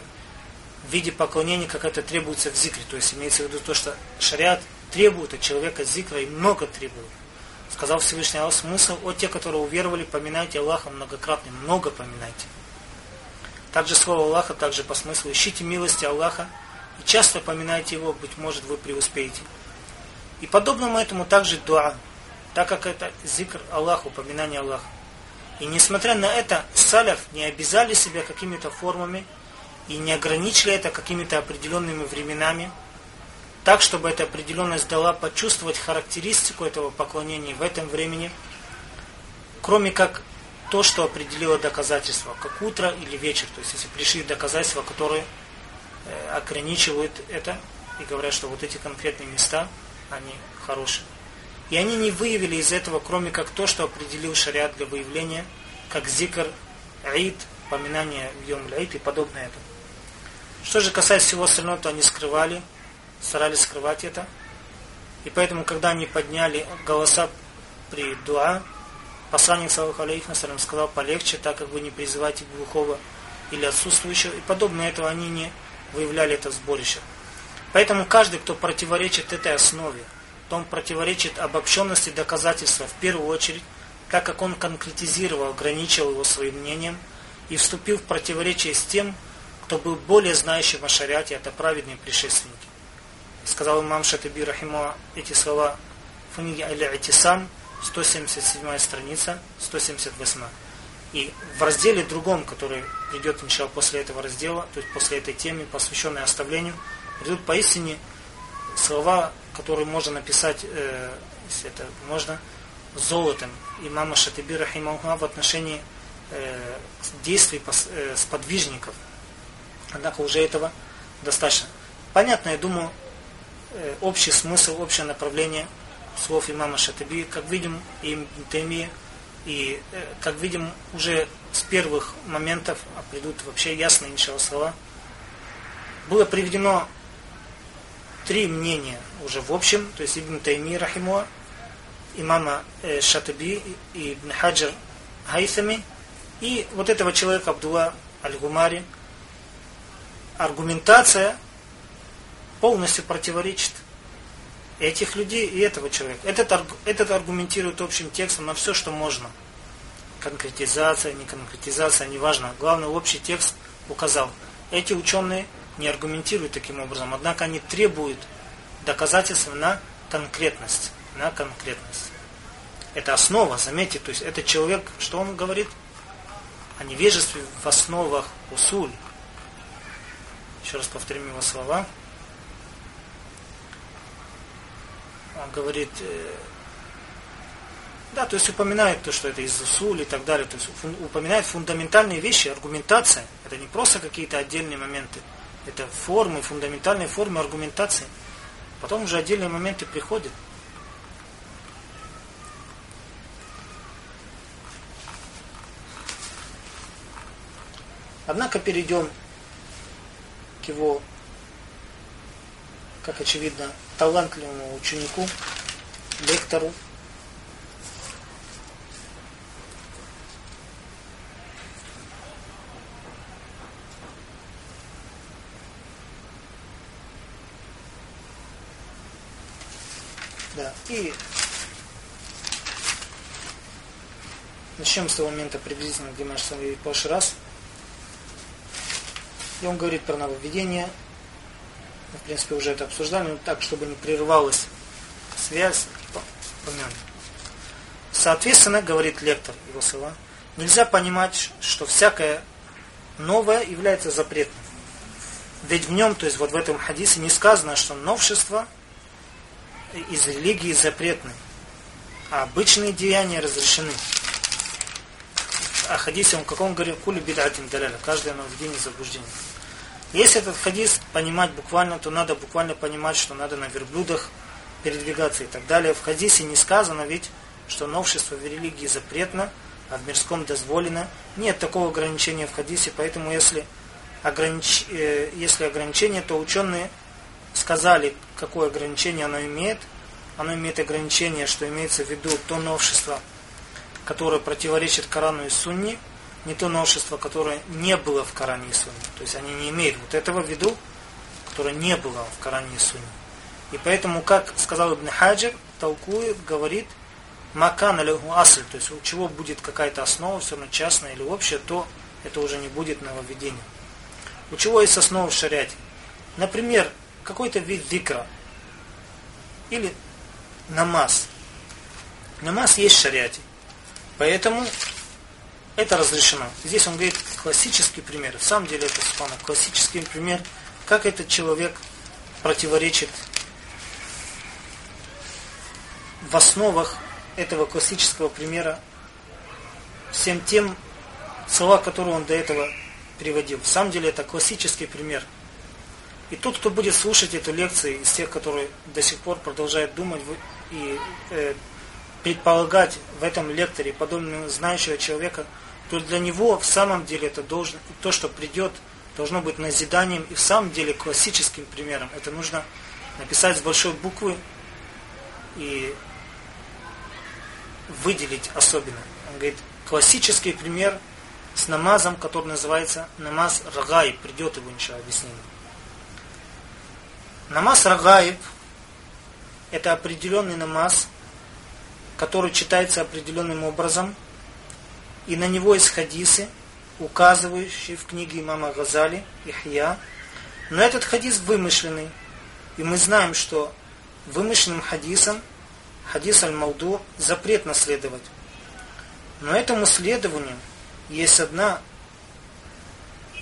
виде поклонения, как это требуется в зикре. То есть имеется в виду то, что шариат требует от человека зикра и много требует. Сказал Всевышний Аллах смысл, о те, которые уверовали, поминайте Аллаха многократно, много поминайте. Также слово Аллаха, также по смыслу, ищите милости Аллаха и часто поминайте Его, быть может вы преуспеете. И подобному этому также дуа, так как это зикр Аллаху, упоминание Аллаха. И несмотря на это, саляф не обязали себя какими-то формами и не ограничили это какими-то определенными временами, так, чтобы эта определенность дала почувствовать характеристику этого поклонения в этом времени, кроме как то, что определило доказательство, как утро или вечер. То есть, если пришли доказательства, которые э, ограничивают это и говорят, что вот эти конкретные места, они хорошие. И они не выявили из этого, кроме как то, что определил шариат для выявления, как зикр, аид, поминание в йом и подобное этому. Что же касается всего остального, то они скрывали, старались скрывать это. И поэтому, когда они подняли голоса при дуа, посланник Саллаху алейхи сказал полегче, так как вы не призываете глухого или отсутствующего. И подобно этого они не выявляли это в сборищах. Поэтому каждый, кто противоречит этой основе, то он противоречит обобщенности доказательства в первую очередь, так как он конкретизировал, ограничил его своим мнением и вступил в противоречие с тем, кто был более знающим о шариате, это праведные предшественники сказал имам Шатаби Рахимо эти слова в книге Аль-Атисам, 177 страница, 178. И в разделе другом, который придет, иншалл, после этого раздела, то есть после этой темы, посвященной оставлению, придут поистине слова, которые можно написать, э, если это можно, золотом имама Шатаби Рахимахуа в отношении э, действий э, сподвижников. Однако уже этого достаточно. Понятно, я думаю, Э, общий смысл, общее направление слов имама Шатаби, как видим, и Тайми, и э, как видим, уже с первых моментов, а придут вообще ясные иншалла слова, было приведено три мнения уже в общем, то есть Ибн Тайми Рахимуа, имама э, Шатаби и Ибн Хаджар Хайсами, и вот этого человека Абдулла Аль-Гумари, аргументация полностью противоречит этих людей и этого человека. Этот, этот аргументирует общим текстом на все, что можно. Конкретизация, не конкретизация, неважно. Главный общий текст указал. Эти ученые не аргументируют таким образом, однако они требуют доказательств на конкретность. На конкретность. Это основа, заметьте, то есть это человек, что он говорит? О невежестве в основах усуль. Еще раз повторим его слова. он говорит, э, да, то есть упоминает то, что это из Усуль и так далее, то есть упоминает фундаментальные вещи, аргументация, это не просто какие-то отдельные моменты, это формы, фундаментальные формы аргументации. Потом уже отдельные моменты приходят. Однако перейдем к его, как очевидно, талантливому ученику, лектору. Да, и начнем с того момента приблизительно, где мы остановились в прошлый раз. И он говорит про нововведение, в принципе, уже это обсуждали, но так, чтобы не прерывалась связь. Соответственно, говорит лектор его слова, нельзя понимать, что всякое новое является запретным. Ведь в нем, то есть вот в этом хадисе не сказано, что новшество из религии запретны, а обычные деяния разрешены. А хадисе он каком говорит, кули бидатин даляля, каждое нововведение заблуждение. Если этот хадис понимать буквально, то надо буквально понимать, что надо на верблюдах передвигаться и так далее. В хадисе не сказано ведь, что новшество в религии запретно, а в мирском дозволено. Нет такого ограничения в хадисе, поэтому если, огранич... э, если ограничение, то ученые сказали, какое ограничение оно имеет. Оно имеет ограничение, что имеется в виду то новшество, которое противоречит Корану и Сунне, не то новшество, которое не было в Коране и Сунне. То есть они не имеют вот этого в виду, которое не было в Коране и Сунне. И поэтому, как сказал Ибн Хаджир, толкует, говорит, макан или асль, то есть у чего будет какая-то основа, все равно частная или общая, то это уже не будет нововведением. У чего есть основа в шариате? Например, какой-то вид дикра или намаз. Намаз есть в шариате. Поэтому это разрешено. Здесь он говорит классический пример. В самом деле это спана, классический пример, как этот человек противоречит в основах этого классического примера всем тем слова, которые он до этого приводил. В самом деле это классический пример. И тот, кто будет слушать эту лекцию, из тех, которые до сих пор продолжают думать и э, предполагать в этом лекторе подобного знающего человека, то для него в самом деле это должно, то, что придет, должно быть назиданием и в самом деле классическим примером. Это нужно написать с большой буквы и выделить особенно. Он говорит, классический пример с намазом, который называется намаз рагай, придет его инша объяснение. Намаз рагаиб – это определенный намаз, который читается определенным образом, и на него есть хадисы, указывающие в книге имама Газали, Ихья. Но этот хадис вымышленный, и мы знаем, что вымышленным хадисом – хадис аль-Мауду запрет наследовать. Но этому следованию есть, одна,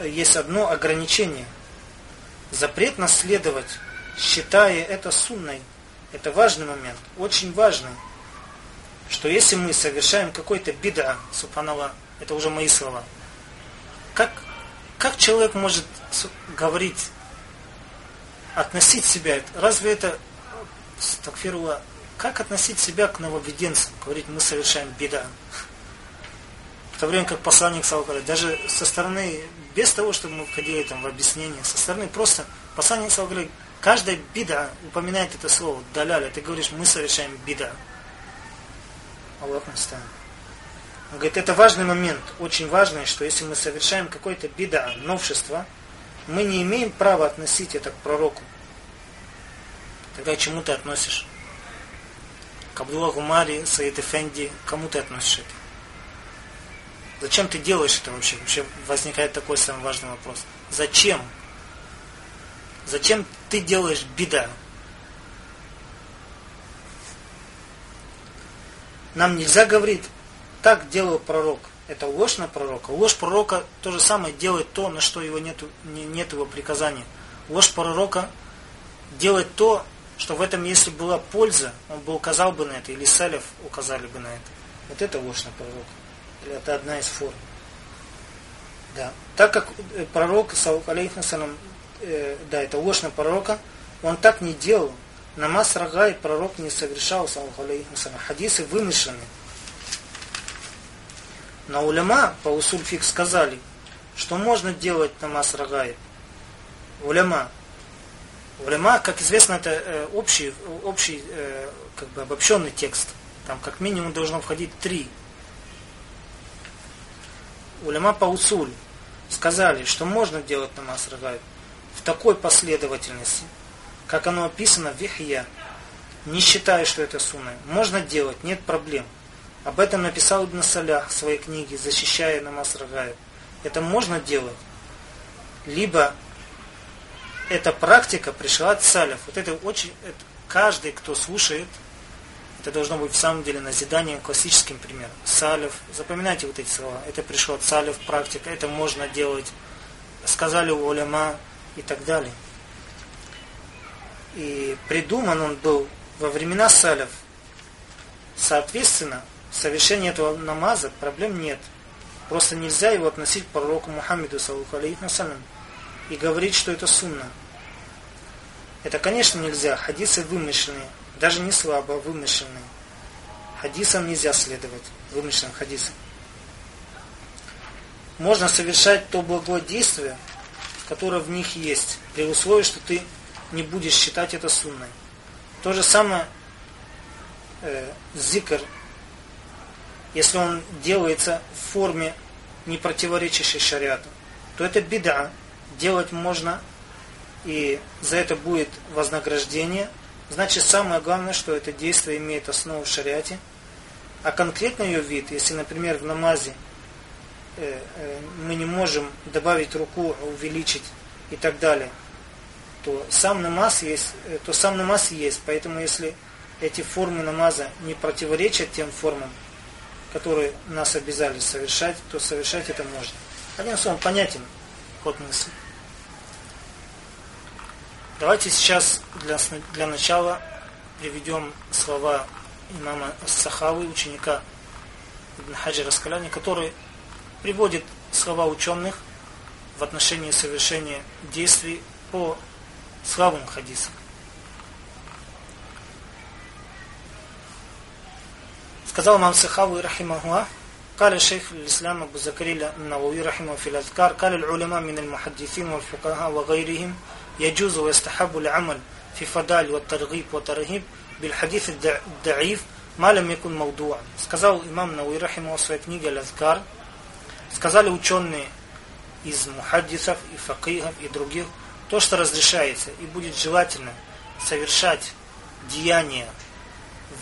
есть одно ограничение. Запрет наследовать, считая это сунной, это важный момент, очень важный, что если мы совершаем какой-то бида, субханаллах, это уже мои слова, как, как человек может говорить, относить себя, разве это, такфирула, как относить себя к нововведенцам? Говорить, мы совершаем беда. В то время как посланник сказал, даже со стороны, без того, чтобы мы входили там в объяснение, со стороны просто посланник сказал, каждая беда упоминает это слово, даляля, ты говоришь, мы совершаем беда. Аллах настан. Он говорит, это важный момент, очень важный, что если мы совершаем какое-то беда, новшество, мы не имеем права относить это к пророку. Тогда к чему ты относишь? к Абдулла Гумари, Саид Эфенди, кому ты относишь это? Зачем ты делаешь это вообще? Вообще возникает такой самый важный вопрос. Зачем? Зачем ты делаешь беда? Нам нельзя говорить, так делал пророк. Это ложь на пророка. Ложь пророка то же самое делает то, на что его нету, не, нет его приказания. Ложь пророка делает то, что в этом, если была польза, он бы указал бы на это, или салев указали бы на это. Вот это ложь на пророка. Или это одна из форм. Да. Так как э, пророк, алейхиссалам, э, да, это ложь на пророка, он так не делал. Намаз рагай пророк не алейхиссалам. Хадисы вымышлены. Но уляма по усульфик сказали, что можно делать намаз рагай. Уляма, Улема, как известно, это э, общий, общий э, как бы обобщенный текст. Там как минимум должно входить три. Улема по усуль сказали, что можно делать намаз рагайб в такой последовательности, как оно описано в Вихья, не считая, что это сунна. Можно делать, нет проблем. Об этом написал Ибн Салях в своей книге, защищая намаз рагайб. Это можно делать. Либо эта практика пришла от салев. Вот это очень, это, каждый, кто слушает, Это должно быть в самом деле назиданием, классическим примером. Салев, запоминайте вот эти слова. Это пришло от салев, практика, это можно делать. Сказали у уляма и так далее. И придуман он был во времена салев. Соответственно, совершение этого намаза проблем нет. Просто нельзя его относить к пророку Мухаммеду, саллаху и говорить, что это сунна. Это, конечно, нельзя. Хадисы вымышленные. Даже не слабо, а вымышленные. Хадисам нельзя следовать. Вымышленным хадисам. Можно совершать то благое действие, которое в них есть, при условии, что ты не будешь считать это сунной. То же самое э, зикр, если он делается в форме, не противоречащей шариату, то это беда. Делать можно и за это будет вознаграждение. Значит, самое главное, что это действие имеет основу в шариате. А конкретно ее вид, если, например, в намазе мы не можем добавить руку, увеличить и так далее, то сам намаз есть, э, то сам намаз есть. Поэтому если эти формы намаза не противоречат тем формам, которые нас обязали совершать, то совершать это можно. Одним словом, понятен ход мысли. Давайте сейчас для, для начала приведем слова имама Сахавы, ученика Ибн Хаджира Скаляни, который приводит слова ученых в отношении совершения действий по слабым хадисам. Сказал имам Сахавы, рахимахуа, قال الشيخ الإسلام أبو زكريا النووي رحمه في الأذكار قال العلماء من المحدثين والفقهاء وغيرهم يجوز ويستحب العمل في فضائل والترغيب والترهيب بالحديث الضعيف ما لم يكن موضوعا. Сказал имам Науи Рахиму в своей книге Аль-Азкар, сказали ученые из мухаддисов и факихов и других, то, что разрешается и будет желательно совершать деяния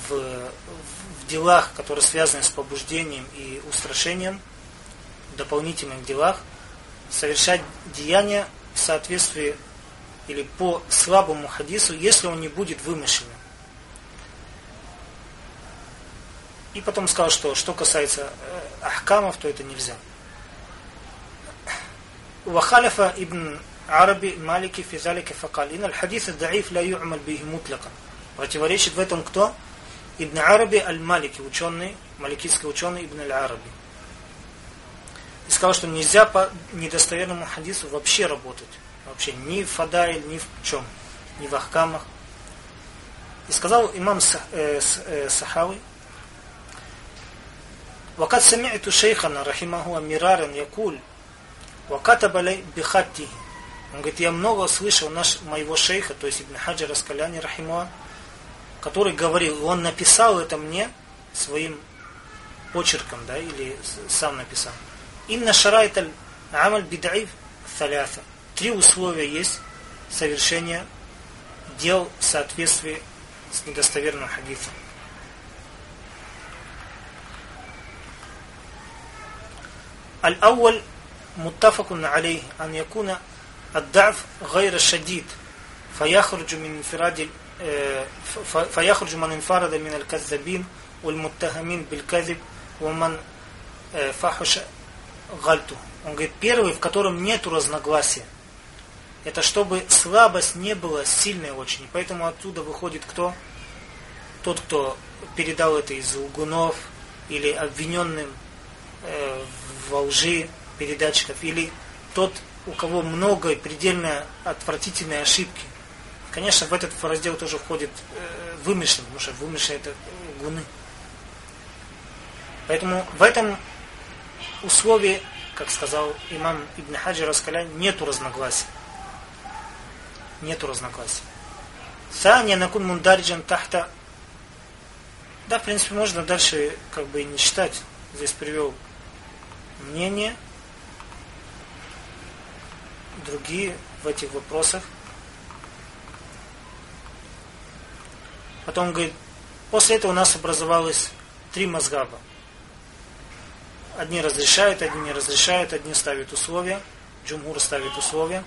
в, в делах, которые связаны с побуждением и устрашением, в дополнительных делах, совершать деяния в соответствии или по слабому хадису, если он не будет вымышленным. И потом сказал, что что касается э, ахкамов, то это нельзя. وخالف ابن عربي المالكي في ذلك فقال إن الحديث الضعيف لا يعمل به مطلقا противоречит в этом кто? Ибн Араби аль-Малики, ученый, маликитский ученый Ибн аль-Араби. И сказал, что нельзя по недостоверному хадису вообще работать. Вообще ни в Фадайль, ни в чем. Ни в Ахкамах. И сказал имам э, э, Сахави, وقد سمعت شيخنا رحمه مرارا يقول Вакатабалей бихатти. Он говорит, я много слышал наш, моего шейха, то есть Ибн Хаджа Раскаляни Рахимуа, который говорил, он написал это мне своим почерком, да, или сам написал. Инна шарайталь амаль бидаив салята. Три условия есть совершения дел в соответствии с недостоверным хадисом. Аль-Ауаль متفق عليه أن يكون الضعف غير شديد فيخرج من انفراد فيخرج من انفرد من الكذابين والمتهمين بالكذب ومن فحش غلطه. Он говорит, первый, в котором нет разногласия, это чтобы слабость не была сильной очень. Поэтому оттуда выходит кто? Тот, кто передал это из лгунов или обвиненным э, во лжи передатчиков, или тот, у кого много и предельно отвратительные ошибки. Конечно, в этот раздел тоже входит э, вымышленный, потому что вымышленный это гуны. Поэтому в этом условии, как сказал имам Ибн Хаджи Раскаля, нету разногласий. Нету разногласий. Саня накун мундариджан тахта. Да, в принципе, можно дальше как бы и не читать. Здесь привел мнение другие в этих вопросах. Потом говорит, после этого у нас образовалось три мозгаба. Одни разрешают, одни не разрешают, одни ставят условия, джумгур ставит условия.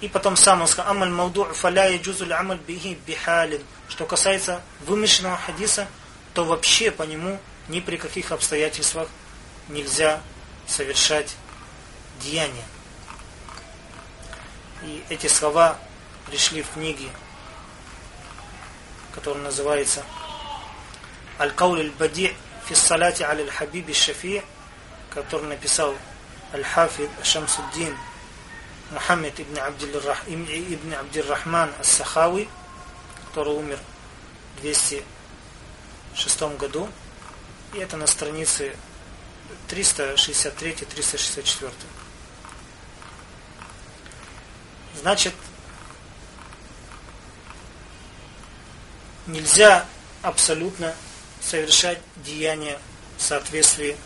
И потом сам он сказал, амаль мауду фаля яджузу амаль бихи бихалин. Что касается вымышленного хадиса, то вообще по нему ни при каких обстоятельствах нельзя совершать деяния. И эти слова пришли в книге, которая называется Аль-Кауль аль-Бади фи салати аль-Хабиби Шафи, который написал Аль-Хафид Шамсуддин Мухаммед ибн Абдиррахман Ас-Сахави, который умер в 206 году. И это на странице 363-364. Значит, нельзя абсолютно совершать деяния в соответствии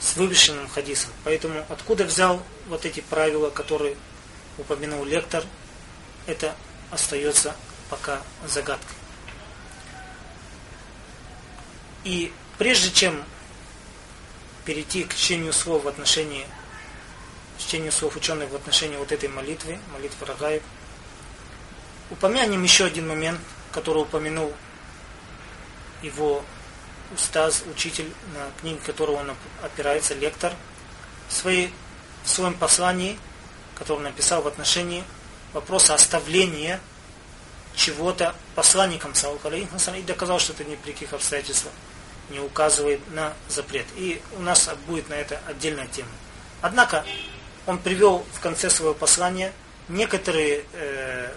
с вывешенным хадисом. Поэтому откуда взял вот эти правила, которые упомянул лектор, это остается пока загадкой. И прежде чем перейти к чтению слов в отношении чтению слов ученых в отношении вот этой молитвы, молитвы Рагаев, упомянем еще один момент, который упомянул его устаз, учитель, на книге которого он опирается, лектор, в, своей, в своем послании, которое написал в отношении вопроса оставления чего-то посланником и доказал, что это ни при каких обстоятельствах не указывает на запрет. И у нас будет на это отдельная тема. Однако он привел в конце своего послания некоторые э,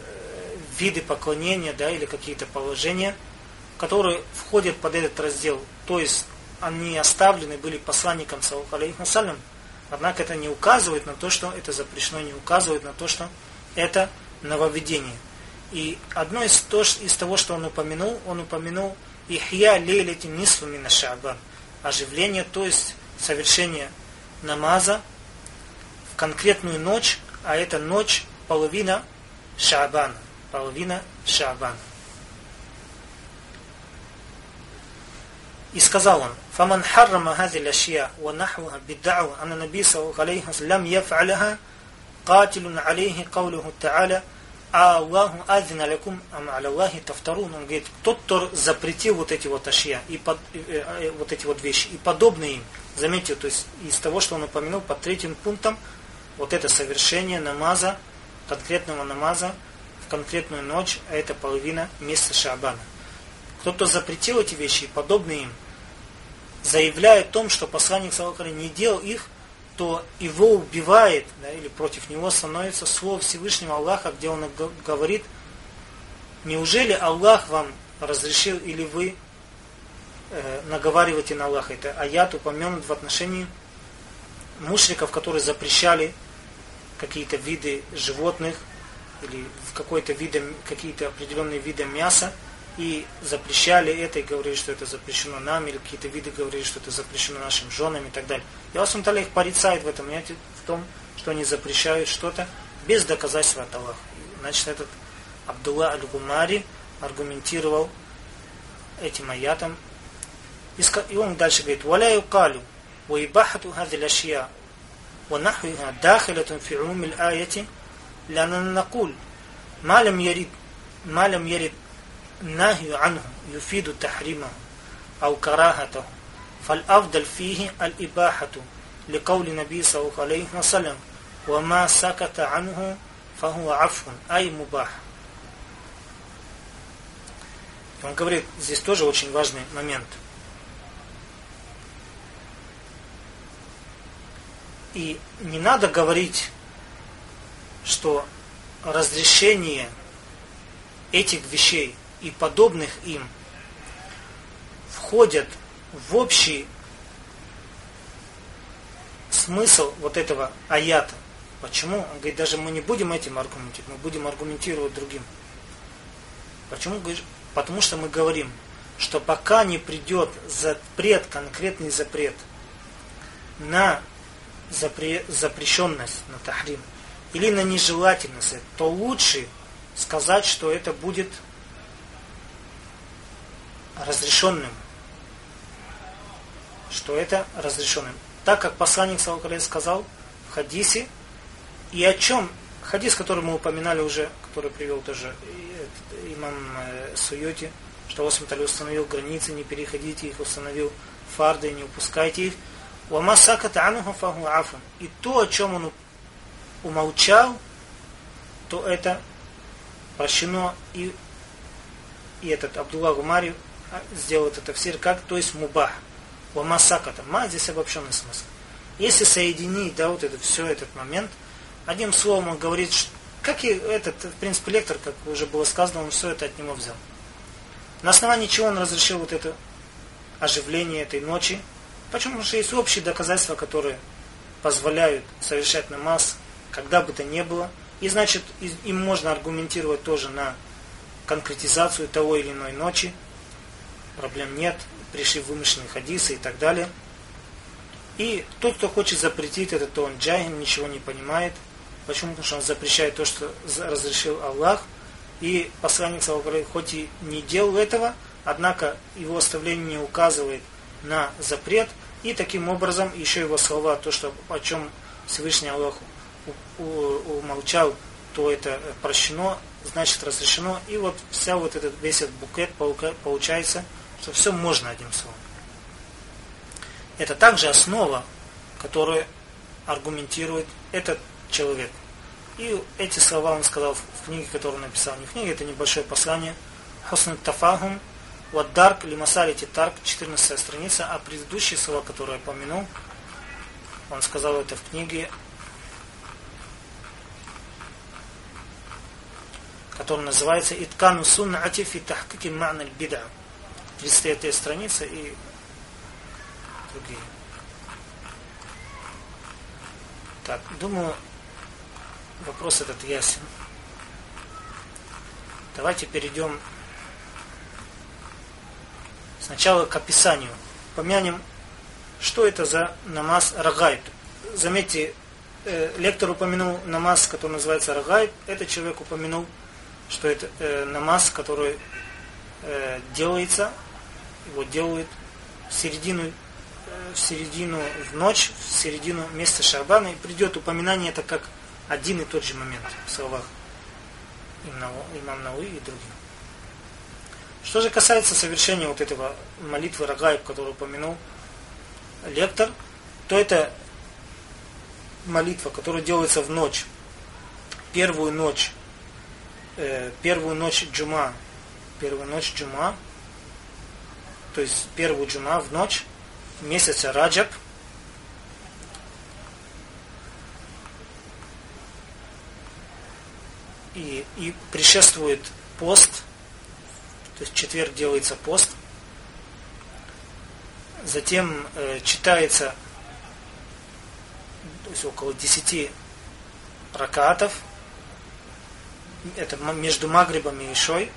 виды поклонения да, или какие-то положения – которые входят под этот раздел, то есть они оставлены были посланником саллаху однако это не указывает на то, что это запрещено, не указывает на то, что это нововведение. И одно из, то, из того, что он упомянул, он упомянул ихья лейлити нисфу мина шабан. Оживление, то есть совершение намаза конкретную ночь, а это ночь половина шабана. Половина шабана. И сказал он, فَمَنْ حَرَّمَ هَذِي الْأَشْيَاء وَنَحْوَهَا بِالدَّعْوَ أَنَّ النَّبِيَّ صلى الله عليه وسلم لم يفعلها قاتل عليه قوله تعالى а Аллаху азина лякум ам аллахи тафтарун. Он говорит, тот, кто запретил вот эти вот ашья, и под, э, э, вот эти вот вещи, и подобные им, заметьте, то есть из того, что он упомянул под третьим пунктом, вот это совершение намаза, конкретного намаза в конкретную ночь, а это половина месяца Шабана. Кто, кто запретил эти вещи и подобные им, заявляет о том, что посланник Салахари не делал их, то его убивает, да, или против него становится слово Всевышнего Аллаха, где он говорит, неужели Аллах вам разрешил, или вы э, наговариваете на Аллаха. Это аят упомянут в отношении мушриков, которые запрещали какие-то виды животных или в какой-то виды, какие-то определенные виды мяса и запрещали это и говорили, что это запрещено нам, или какие-то виды говорили, что это запрещено нашим женам и так далее. И Аллах их порицает в этом, в том, что они запрещают что-то без доказательства от Аллаха. Значит, этот Абдулла Аль-Гумари аргументировал этим аятом. И он дальше говорит, «Валя юкалю, ваибахату хадиляшья, ونحوها داخلة في عموم الآية لأننا نقول ما لم يرد ما لم يرد النهي عنه يفيد تحريمه أو كراهته فالأفضل فيه الإباحة لقول النبي صلى الله عليه وسلم وما سكت عنه فهو عفو أي مباح Он говорит, здесь тоже очень важный момент. И не надо говорить, что разрешение этих вещей и подобных им входят в общий смысл вот этого аята. Почему? Он говорит, даже мы не будем этим аргументировать, мы будем аргументировать другим. Почему? Потому что мы говорим, что пока не придет запрет, конкретный запрет на запре, запрещенность, на тахрим, или на нежелательность, то лучше сказать, что это будет разрешенным. Что это разрешенным. Так как посланник Салкалей сказал в хадисе, и о чем хадис, который мы упоминали уже, который привел тоже имам э, Суйоти, что Осматали установил границы, не переходите их, установил фарды, не упускайте их. И то, о чем он умолчал, то это прощено и, и этот Абдулла Гумари а, сделал это тафсир как, то есть мубах. Уама саката. Ма здесь обобщенный смысл. Если соединить, да, вот это все, этот момент, одним словом он говорит, что, как и этот, в принципе, лектор, как уже было сказано, он все это от него взял. На основании чего он разрешил вот это оживление этой ночи? Почему? что есть общие доказательства, которые позволяют совершать намаз, когда бы то ни было. И значит, им можно аргументировать тоже на конкретизацию того или иной ночи. Проблем нет. Пришли вымышленные хадисы и так далее. И тот, кто хочет запретить это, то он джайхим, ничего не понимает. Почему? Потому что он запрещает то, что разрешил Аллах. И посланник хоть и не делал этого, однако его оставление не указывает на запрет. И таким образом еще его слова, то, что, о чем Всевышний Аллах умолчал, то это прощено, значит разрешено. И вот вся вот этот весь этот букет получается, что все можно одним словом. Это также основа, которую аргументирует этот человек. И эти слова он сказал в книге, которую он написал. Не в книге, это небольшое послание. Хусн Тафахум, Ваддарк, Лимасари Титарк, 14 страница. А предыдущие слова, которые я помянул, он сказал это в книге, которая называется Иткану Суннати фи Тахкики Ма'наль Бида. 33 страница и другие. Так, думаю, вопрос этот ясен. Давайте перейдем сначала к описанию. Помянем, что это за намаз рагайб. Заметьте, э, лектор упомянул намаз, который называется рагайб. Этот человек упомянул, что это э, намаз, который э, делается, его делают в середину в середину, в ночь, в середину месяца Шабана, и придет упоминание это как один и тот же момент в словах имам Науи и других. Что же касается совершения вот этого молитвы Рагаев, которую упомянул лектор, то это молитва, которая делается в ночь, первую ночь, э, первую ночь джума, первую ночь джума, то есть первую джума в ночь, месяца Раджаб, и, и предшествует пост, то есть четверг делается пост, затем э, читается то есть около 10 ракатов, это между Магрибом и Ишой,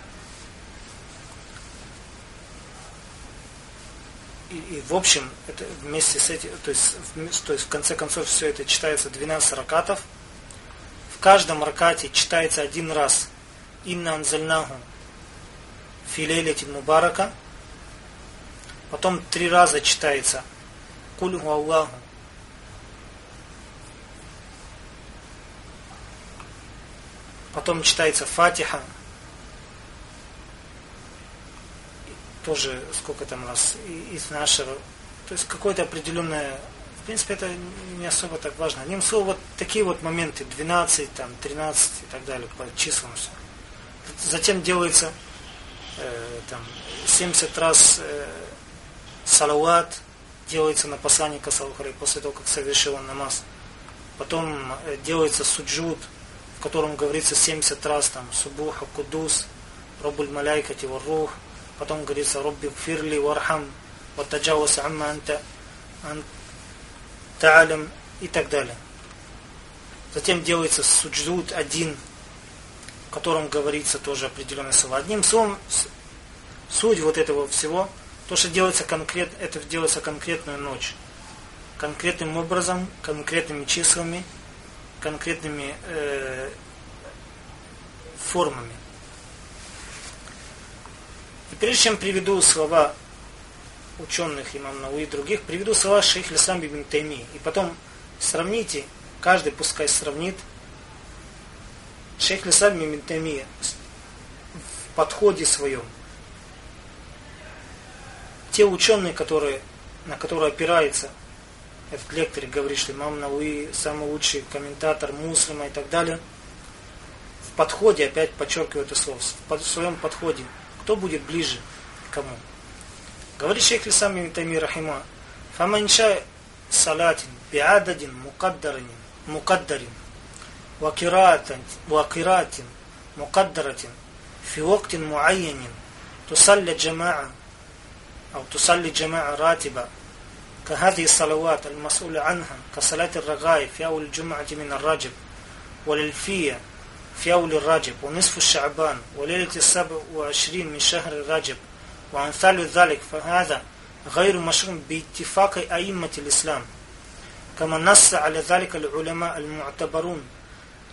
и, и в общем, это вместе с этим, то есть, в, то есть в конце концов все это читается 12 ракатов. В каждом ракате читается один раз. Инна анзальнаху филейлетин мубарака. Потом три раза читается Кульху Аллаху. Потом читается Фатиха, тоже сколько там раз из нашего, то есть какое-то определенное, в принципе, это не особо так важно. Одним словом, вот такие вот моменты, 12, там, 13 и так далее, по числам все. Затем делается э, там, 70 раз э, салават, делается на посланника Салухари после того, как совершил он намаз. Потом э, делается суджуд, в котором говорится 70 раз там Субуха, Кудус, Робуль Маляйкати, Варрух, Потом говорится «Робби фирли вархам, ватаджавас амма анта, та'алям» и так далее. Затем делается суджуд один, в котором говорится тоже определенные слова. Одним словом, суть вот этого всего, то, что делается конкрет, это делается конкретную ночь. Конкретным образом, конкретными числами, конкретными э, формами. И прежде чем приведу слова ученых имам Науи и других, приведу слова шейх Лислам Бибн Тайми. И потом сравните, каждый пускай сравнит Шейх Лисаль Миментемия в подходе своем. Те ученые, которые, на которые опирается этот лектор, говорит, что имам Науи самый лучший комментатор муслима и так далее, в подходе, опять подчеркиваю это слово, в своем подходе, кто будет ближе к кому? Говорит шейх Лисам Миментемия Рахима, «Фаманша салатин биададин мукаддарин, мукаддарин وقراءة وقراءة مقدرة في وقت معين تصلي جماعة أو تصلي جماعة راتبة كهذه الصلوات المسؤولة عنها كصلاة الرغائب في أول الجمعة من الرجب والألفية في أول الرجب ونصف الشعبان وليلة السبع وعشرين من شهر الرجب وأمثال ذلك فهذا غير مشروع باتفاق أئمة الإسلام. كما نص على ذلك العلماء المعتبرون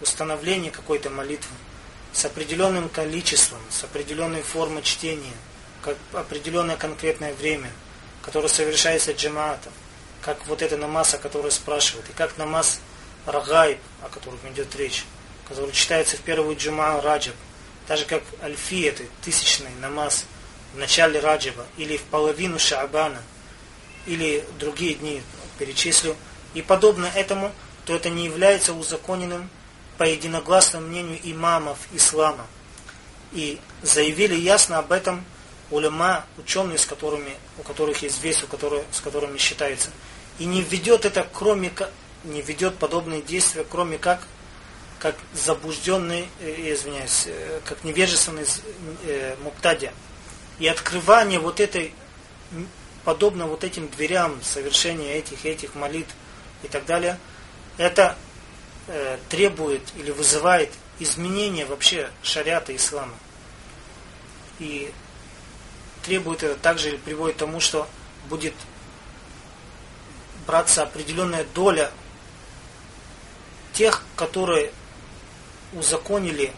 установления какой-то молитвы с определенным количеством, с определенной формой чтения, как определенное конкретное время, которое совершается джамаатом, как вот это намаз, о котором спрашивают, и как намаз рагайб, о котором идет речь, который читается в первую джума раджаб, даже как альфи, это тысячный намаз, в начале Раджаба, или в половину Шаабана, или другие дни перечислю, и подобно этому, то это не является узаконенным по единогласному мнению имамов ислама. И заявили ясно об этом улема, ученые, с которыми, у которых есть вес, у которых, с которыми считается. И не ведет это, кроме как, не ведет подобные действия, кроме как, как заблужденный, э, извиняюсь, э, как невежественный э, муптадия и открывание вот этой, подобно вот этим дверям совершения этих этих молитв и так далее, это э, требует или вызывает изменение вообще шариата ислама. И требует это также или приводит к тому, что будет браться определенная доля тех, которые узаконили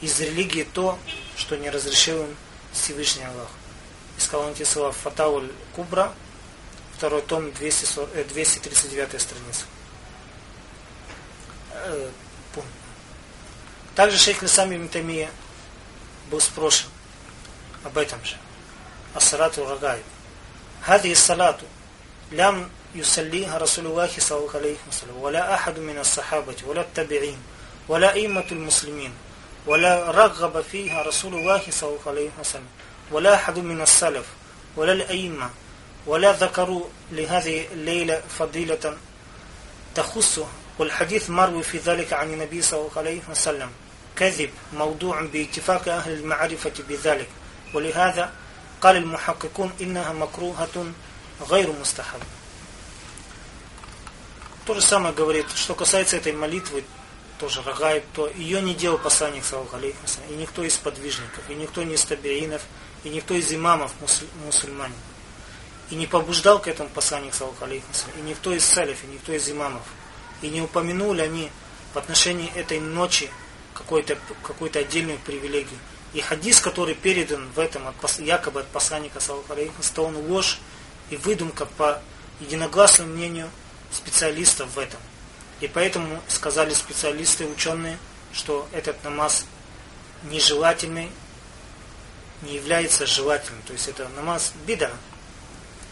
из религии то, что не разрешил им Всевышний Аллах. Искал он слова Фатауль Кубра, второй том, 240, 239 э, страница. Э, Также шейх Лисам Ибн был спрошен об этом же. Ассалату Рагай. هذه الصلاة لم يصليها رسول الله صلى الله عليه وسلم ولا أحد من الصحابة ولا التابعين ولا أئمة المسلمين ولا رغب فيها رسول الله صلى الله عليه وسلم ولا أحد من السلف ولا الأئمة ولا ذكروا لهذه الليلة فضيلة تخصه والحديث مروي في ذلك عن النبي صلى الله عليه وسلم كذب موضوع باتفاق أهل المعرفة بذلك ولهذا قال المحققون إنها مكروهة غير مستحب То же самое говорит, что касается этой молитвы, тоже Рагаиб, то ее не делал посланник Саллаху и никто из подвижников, и никто не из табиинов, и никто из имамов мусульман. И не побуждал к этому посланник Саллаху и никто из салиф, и никто из имамов. И не упомянули они в отношении этой ночи какой-то какой отдельную привилегию. И хадис, который передан в этом от, якобы от посланника Саллаху он ложь и выдумка по единогласному мнению специалистов в этом. И поэтому сказали специалисты, ученые, что этот намаз нежелательный, не является желательным. То есть это намаз бида,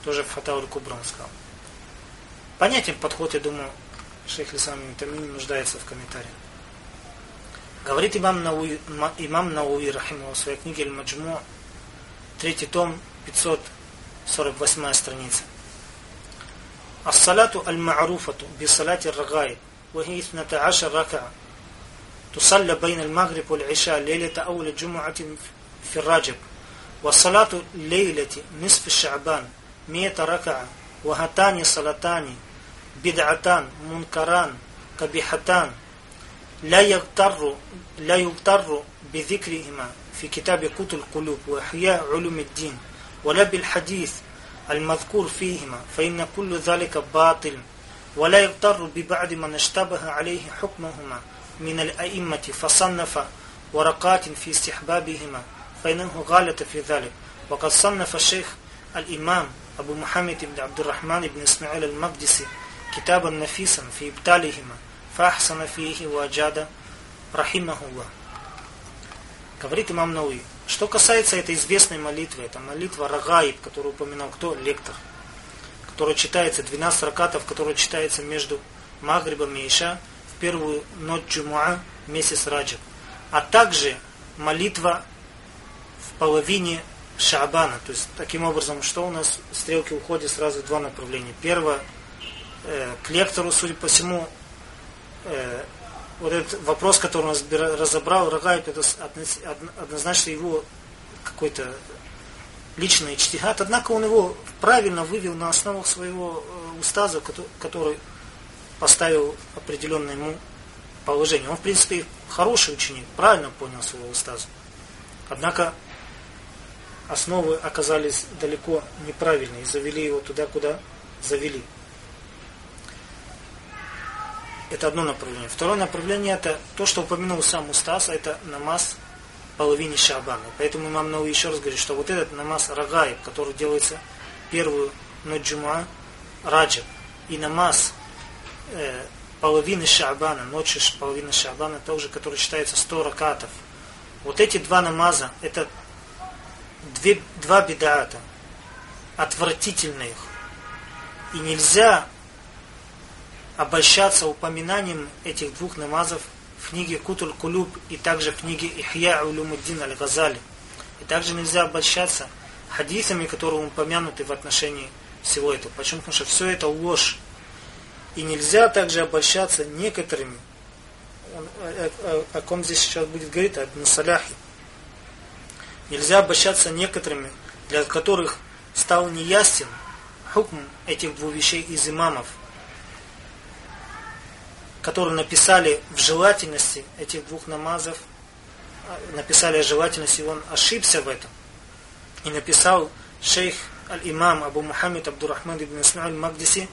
тоже Фатауль Кубран сказал. Понятен подход, я думаю, шейх Лисам Тамин нуждается в комментариях. Говорит имам Науи, имам Науи Рахиму в своей книге Аль-Маджму, третий том, 548 страница. الصلاة المعروفة بصلاة الرغائب وهي 12 ركعة تصلى بين المغرب والعشاء ليلة أول جمعة في الرجب وصلاة ليلة نصف الشعبان مئة ركعة وهاتان صلاتان بدعتان منكران كبيحتان لا يغتر لا يغتر بذكرهما في كتاب قوت القلوب وإحياء علوم الدين ولا بالحديث المذكور فيهما فإن كل ذلك باطل. ولا يغتر ببعض من اشتبه عليه حكمهما من الأئمة فصنف ورقات في استحبابهما فإنه غالة في ذلك. وقد صنف الشيخ الإمام أبو محمد بن عبد الرحمن بن إسماعيل المقدسي كتابا نفيسا في إبتالهما فأحسن فيه وأجاد رحمه الله Говорит имам Науи. Что касается этой известной молитвы, это молитва Рагаиб, которую упоминал кто? Лектор. Которая читается, 12 ракатов, которая читается между Магрибом и Иша в первую ночь Джумуа, месяц Раджаб. А также молитва в половине Шабана. То есть, таким образом, что у нас стрелки уходят сразу в два направления. Первое, э, к лектору, судя по всему, э, вот этот вопрос, который он разобрал, Рагаев, это однозначно его какой-то личный чтигат, однако он его правильно вывел на основах своего э, устаза, который поставил определенное ему положение. Он, в принципе, хороший ученик, правильно понял своего устаза. Однако основы оказались далеко неправильные и завели его туда, куда завели. Это одно направление. Второе направление это то, что упомянул сам Устас, это намаз половине Шабана. Поэтому имам Науи еще раз говорит, что вот этот намаз Рагаиб, который делается первую ночь Джума, Раджаб, и намаз э, половины Шабана, ночью половины Шабана, тоже, который считается 100 ракатов. Вот эти два намаза, это две, два бедаата, отвратительных. И нельзя обольщаться упоминанием этих двух намазов в книге Кутуль Кулюб и также в книге Ихья Улюмуддин Аль-Газали. И также нельзя обольщаться хадисами, которые упомянуты в отношении всего этого. Почему? Потому что все это ложь. И нельзя также обольщаться некоторыми, он, о, о, о ком здесь сейчас будет говорить, об Насаляхе. Нельзя обольщаться некоторыми, для которых стал неясен хукм этих двух вещей из имамов – которые написали в желательности этих двух намазов, написали о желательности, он ошибся в этом. И написал шейх аль-имам Абу Мухаммед Абдурахман ибн Исмаиль Магдиси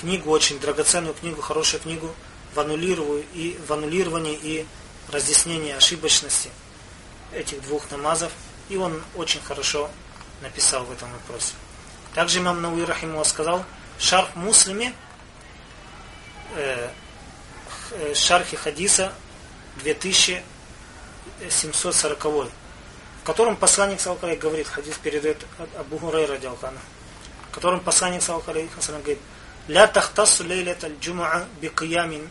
книгу, очень драгоценную книгу, хорошую книгу в аннулировании и, в аннулировании и разъяснении ошибочности этих двух намазов. И он очень хорошо написал в этом вопросе. Также имам Науи Рахиму сказал, шарх муслиме э, шархе хадиса 2740 в котором посланник Салкалей говорит, хадис передает Абу Хурай радиалхана, в котором посланник Салкалей говорит, «Ля тахтасу лейлет аль-джумаа бикиямин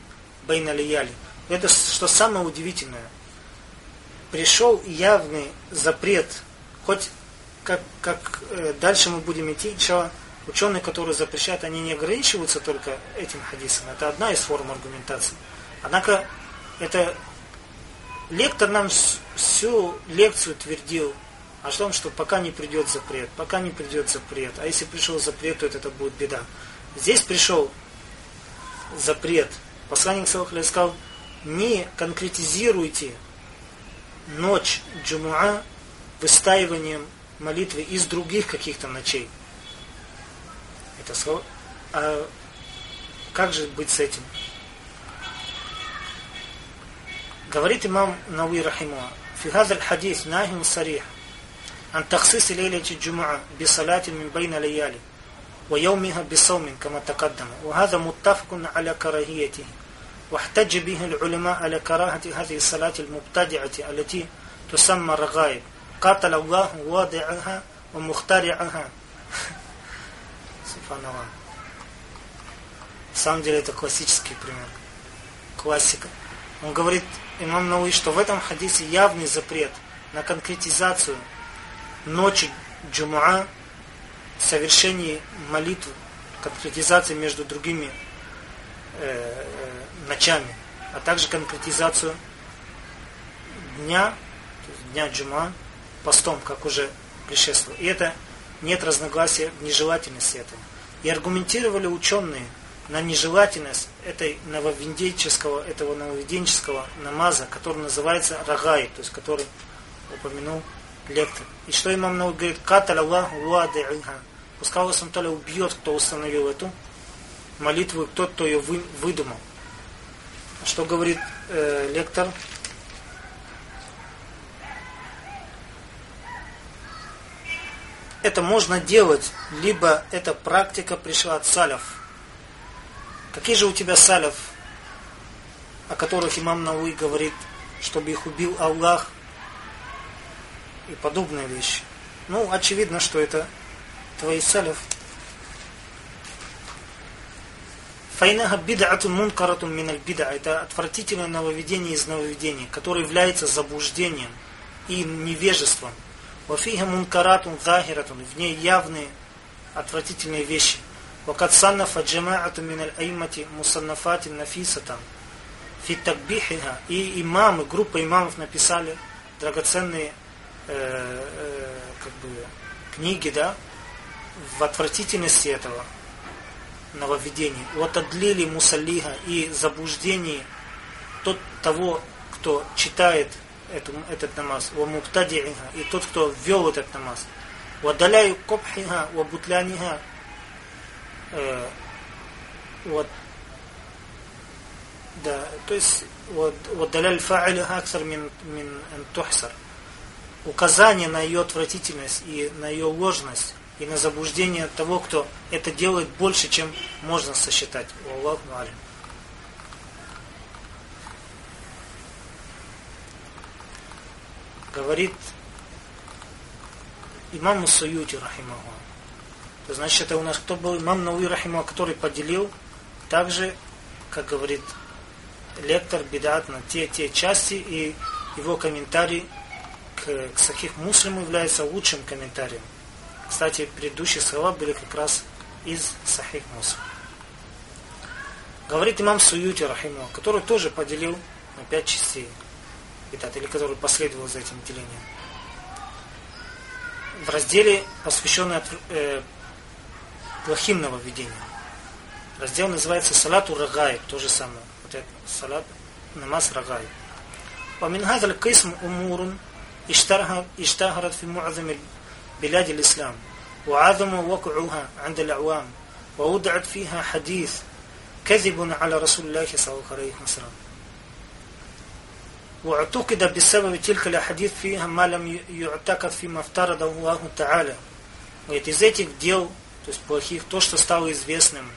байна лияли». Это что самое удивительное. Пришел явный запрет, хоть как, как э, дальше мы будем идти, иншалла, Ученые, которые запрещают, они не ограничиваются только этим хадисом. Это одна из форм аргументации. Однако, это лектор нам всю лекцию твердил о том, что пока не придет запрет, пока не придет запрет. А если пришел запрет, то это, будет беда. Здесь пришел запрет. Посланник Салахаля сказал, не конкретизируйте ночь джумуа выстаиванием молитвы из других каких-то ночей это слово. А как же быть с этим? Говорит имам Науи Рахимуа, في هذا الحديث نهي صريح عن تخصيص ليلة الجمعة بصلاة من بين ليالي ويومها بصوم كما تقدم وهذا متفق على كراهيته واحتج به العلماء على كراهة هذه الصلاة المبتدعة التي تسمى الرغائب قاتل الله واضعها ومخترعها Субханаллах. На самом деле это классический пример. Классика. Он говорит, имам Науи, что в этом хадисе явный запрет на конкретизацию ночи джумуа, совершении молитвы, конкретизации между другими э, э, ночами, а также конкретизацию дня, дня джума, постом, как уже предшествовало. И это нет разногласия в нежелательности этого. И аргументировали ученые на нежелательность этой нововведенческого, этого нововведенческого намаза, который называется рагай, то есть который упомянул лектор. И что имам Науи говорит, каталя Аллаху вади'иха. Пускай Аллах Санталя убьет, кто установил эту молитву, тот, кто ее вы, выдумал. Что говорит э, лектор? Это можно делать, либо эта практика пришла от салев, Какие же у тебя салев, о которых имам Науи говорит, чтобы их убил Аллах и подобные вещи? Ну, очевидно, что это твои салев. Файнаха бид'атун мункаратун миналь бид'a. Это отвратительное нововведение из нововведений, которое является заблуждением и невежеством. Вафиха мункаратун захиратун. В ней явные отвратительные вещи. Вакад саннафа джамаату мин аль-аймати мусаннафатин нафисатан. Фи такбихиха. И имамы, группа имамов написали драгоценные э, э, как бы, книги, да, в отвратительности этого нововведения. Вот отлили мусалиха и заблуждений тот, того, кто читает эту, этот намаз, wa муптадииха, и тот, кто ввел этот намаз. Вадаляю копхиха, ва бутляниха, э, вот да, то есть вот даляль фа'иля аксар мин мин тухсар. Указание на ее отвратительность и на ее ложность и на заблуждение того, кто это делает больше, чем можно сосчитать. Аллаху алим. Говорит имам Мусаюти, рахимаху. Значит, это у нас кто был? Имам Науи Рахима, который поделил также, как говорит лектор Бедат, на те, те части, и его комментарий к, к Сахих Муслиму является лучшим комментарием. Кстати, предыдущие слова были как раз из Сахих Муслим. Говорит имам Суюти Рахима, который тоже поделил на пять частей Бедат, или который последовал за этим делением. В разделе, посвященный э, плохим нововведением. Раздел называется Салату Рагай, то же самое. Вот это, салат, намаз Рагай. ومن هذا القسم أمور اشتهرت في معظم بلاد الإسلام وعظم وقعها عند الأعوام ووضعت فيها حديث كذب على رسول الله صلى الله عليه وسلم واعتقد بسبب تلك الأحاديث فيها ما لم يعتقد فيما افترضه الله تعالى. Вот из этих дел то есть плохих, то, что стало известным,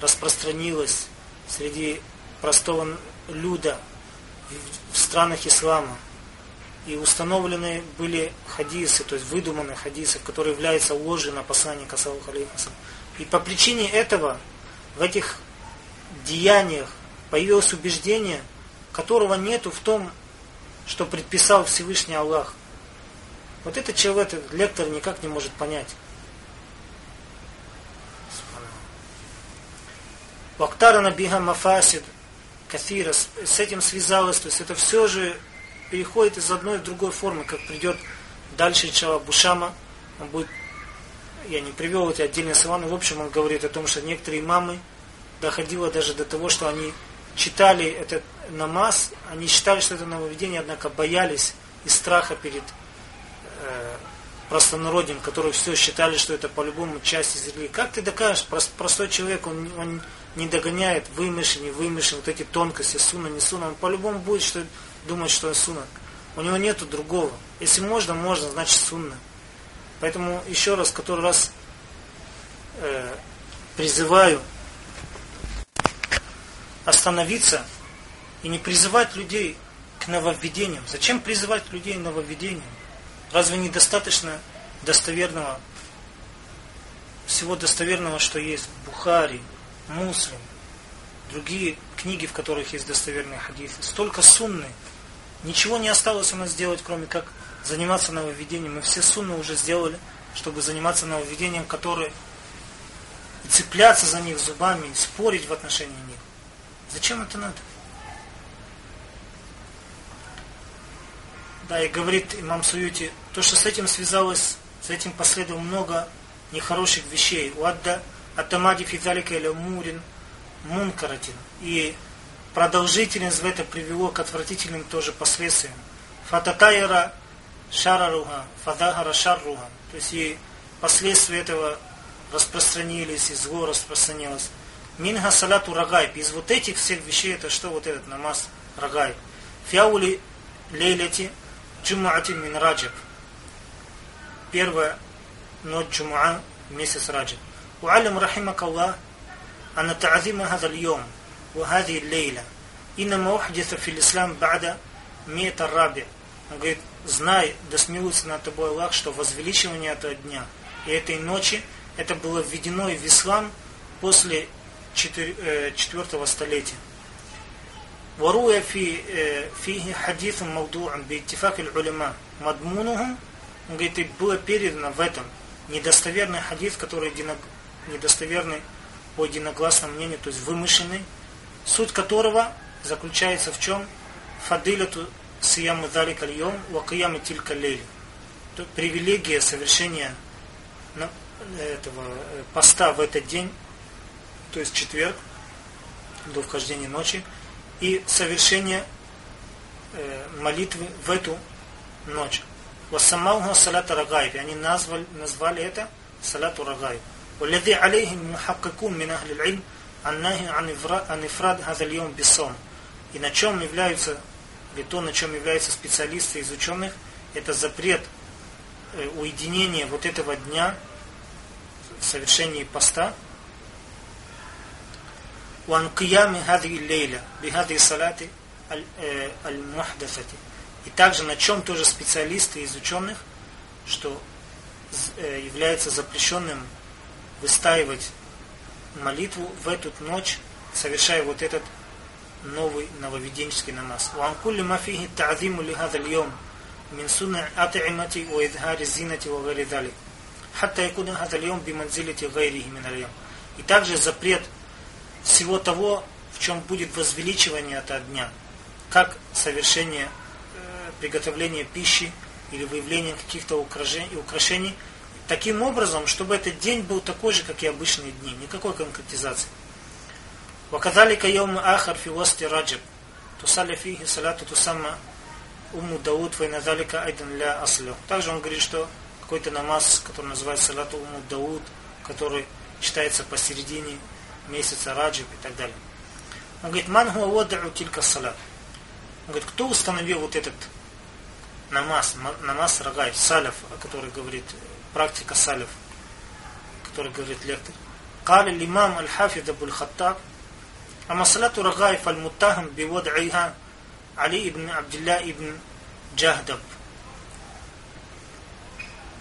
распространилось среди простого люда в странах ислама. И установлены были хадисы, то есть выдуманные хадисы, которые являются ложью на посланника Саллаху И по причине этого в этих деяниях появилось убеждение, которого нету в том, что предписал Всевышний Аллах. Вот этот человек, этот лектор никак не может понять. Вактарана биха мафасид кафира. С этим связалось. То есть это все же переходит из одной в другой формы, как придет дальше Чава Бушама. Он будет, я не привел эти отдельные слова, но в общем он говорит о том, что некоторые мамы доходило даже до того, что они читали этот намаз, они считали, что это нововведение, однако боялись из страха перед э, простонародьем, которые все считали, что это по-любому часть из религии. Как ты докажешь? Простой человек, он, он не догоняет вымышленный, не вымышленный, вот эти тонкости, суна, не суна, он по-любому будет что, думать, что это суна. У него нету другого. Если можно, можно, значит сунна. Поэтому еще раз, который раз э, призываю остановиться и не призывать людей к нововведениям. Зачем призывать людей к нововведениям? Разве недостаточно достоверного, всего достоверного, что есть в Бухаре, Муслим, другие книги, в которых есть достоверные хадисы, столько сунны. Ничего не осталось у нас сделать, кроме как заниматься нововведением. Мы все сунны уже сделали, чтобы заниматься нововведением, которое цепляться за них зубами, спорить в отношении них. Зачем это надо? Да, и говорит имам Суюти, то, что с этим связалось, с этим последовало много нехороших вещей. Уадда Атамади физалика или умурин, мункаратин. И продолжительность в это привело к отвратительным тоже последствиям. Фататайра шараруга, фадагара шарруга. То есть и последствия этого распространились, и зло распространилось. Минга салату рагайб. Из вот этих всех вещей это что вот этот намаз рагайб. Фяули лейляти джумаати мин раджаб. Первая ночь джумаа месяц раджаб. وعلم رحمك الله أن تعظيم هذا اليوم وهذه الليلة إنما أحدث في الإسلام بعد مئة الرابع он говорит, знай, да смилуется над тобой Аллах, что возвеличивание этого дня и этой ночи, это было введено и в ислам после четвертого столетия. وروي في فيه حديث موضوع باتفاق العلماء مضمونه он говорит, и было передано в этом недостоверный хадис, который недостоверный по единогласному мнению, то есть вымышленный, суть которого заключается в чем? Фадиляту сияму дали кальем, вакияму тилька лейли. Привилегия совершения этого э, поста в этот день, то есть четверг, до вхождения ночи, и совершение э, молитвы в эту ночь. Вассамауха салата рагайб. Они назвали, назвали это салату рагайб. والذي عليه المحققون من أهل العلم النهي عن إفراد هذا اليوم بالصوم. И на чем являются, или то, на чем являются специалисты из ученых, это запрет э, уединения вот этого дня в совершении поста. وعن قيام هذه الليلة بهذه الصلاة المحدثة. И также на чем тоже специалисты из ученых, что э, является запрещенным выстаивать молитву в эту ночь, совершая вот этот новый нововеденческий намаз. وعن كل ما فيه التعظيم لهذا اليوم من صنع أطعمة وإظهار الزينة وغير ذلك حتى يكون هذا اليوم بمنزلة غيره من اليوم. И также запрет всего того, в чем будет возвеличивание этого дня, как совершение э, приготовления пищи или выявление каких-то украшений, таким образом, чтобы этот день был такой же, как и обычные дни, никакой конкретизации. وكذلك يوم آخر في وسط رجب تصلي فيه صلاة تسمى Умму Дауд файна залика айдан ля аслю. Также он говорит, что какой-то намаз, который называется Салату Умму Дауд, который читается посередине месяца Раджиб и так далее. Он говорит, ман хуа водау тилька салат. Он говорит, кто установил вот этот намаз, намаз рагай, салев, о котором говорит практика салев, который говорит лектор. قال الإمام الحافظ أبو الخطاب أما صلاة رغائب فالمتهم بوضعها علي ибн Абдилля ибн Джахдаб.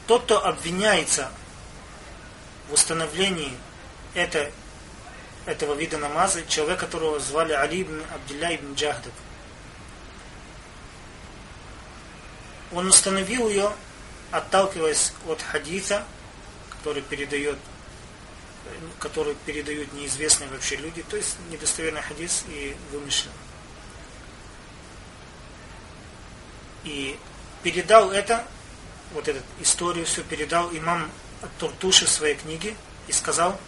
Тот, кто обвиняется в установлении это, этого вида намаза, человек, которого звали Али ибн Абдилля ибн Джахдаб. Он установил ее отталкиваясь от хадиса, который передает который передают неизвестные вообще люди, то есть недостоверный хадис и вымышленный. И передал это, вот эту историю все передал имам Туртуши в своей книге и сказал,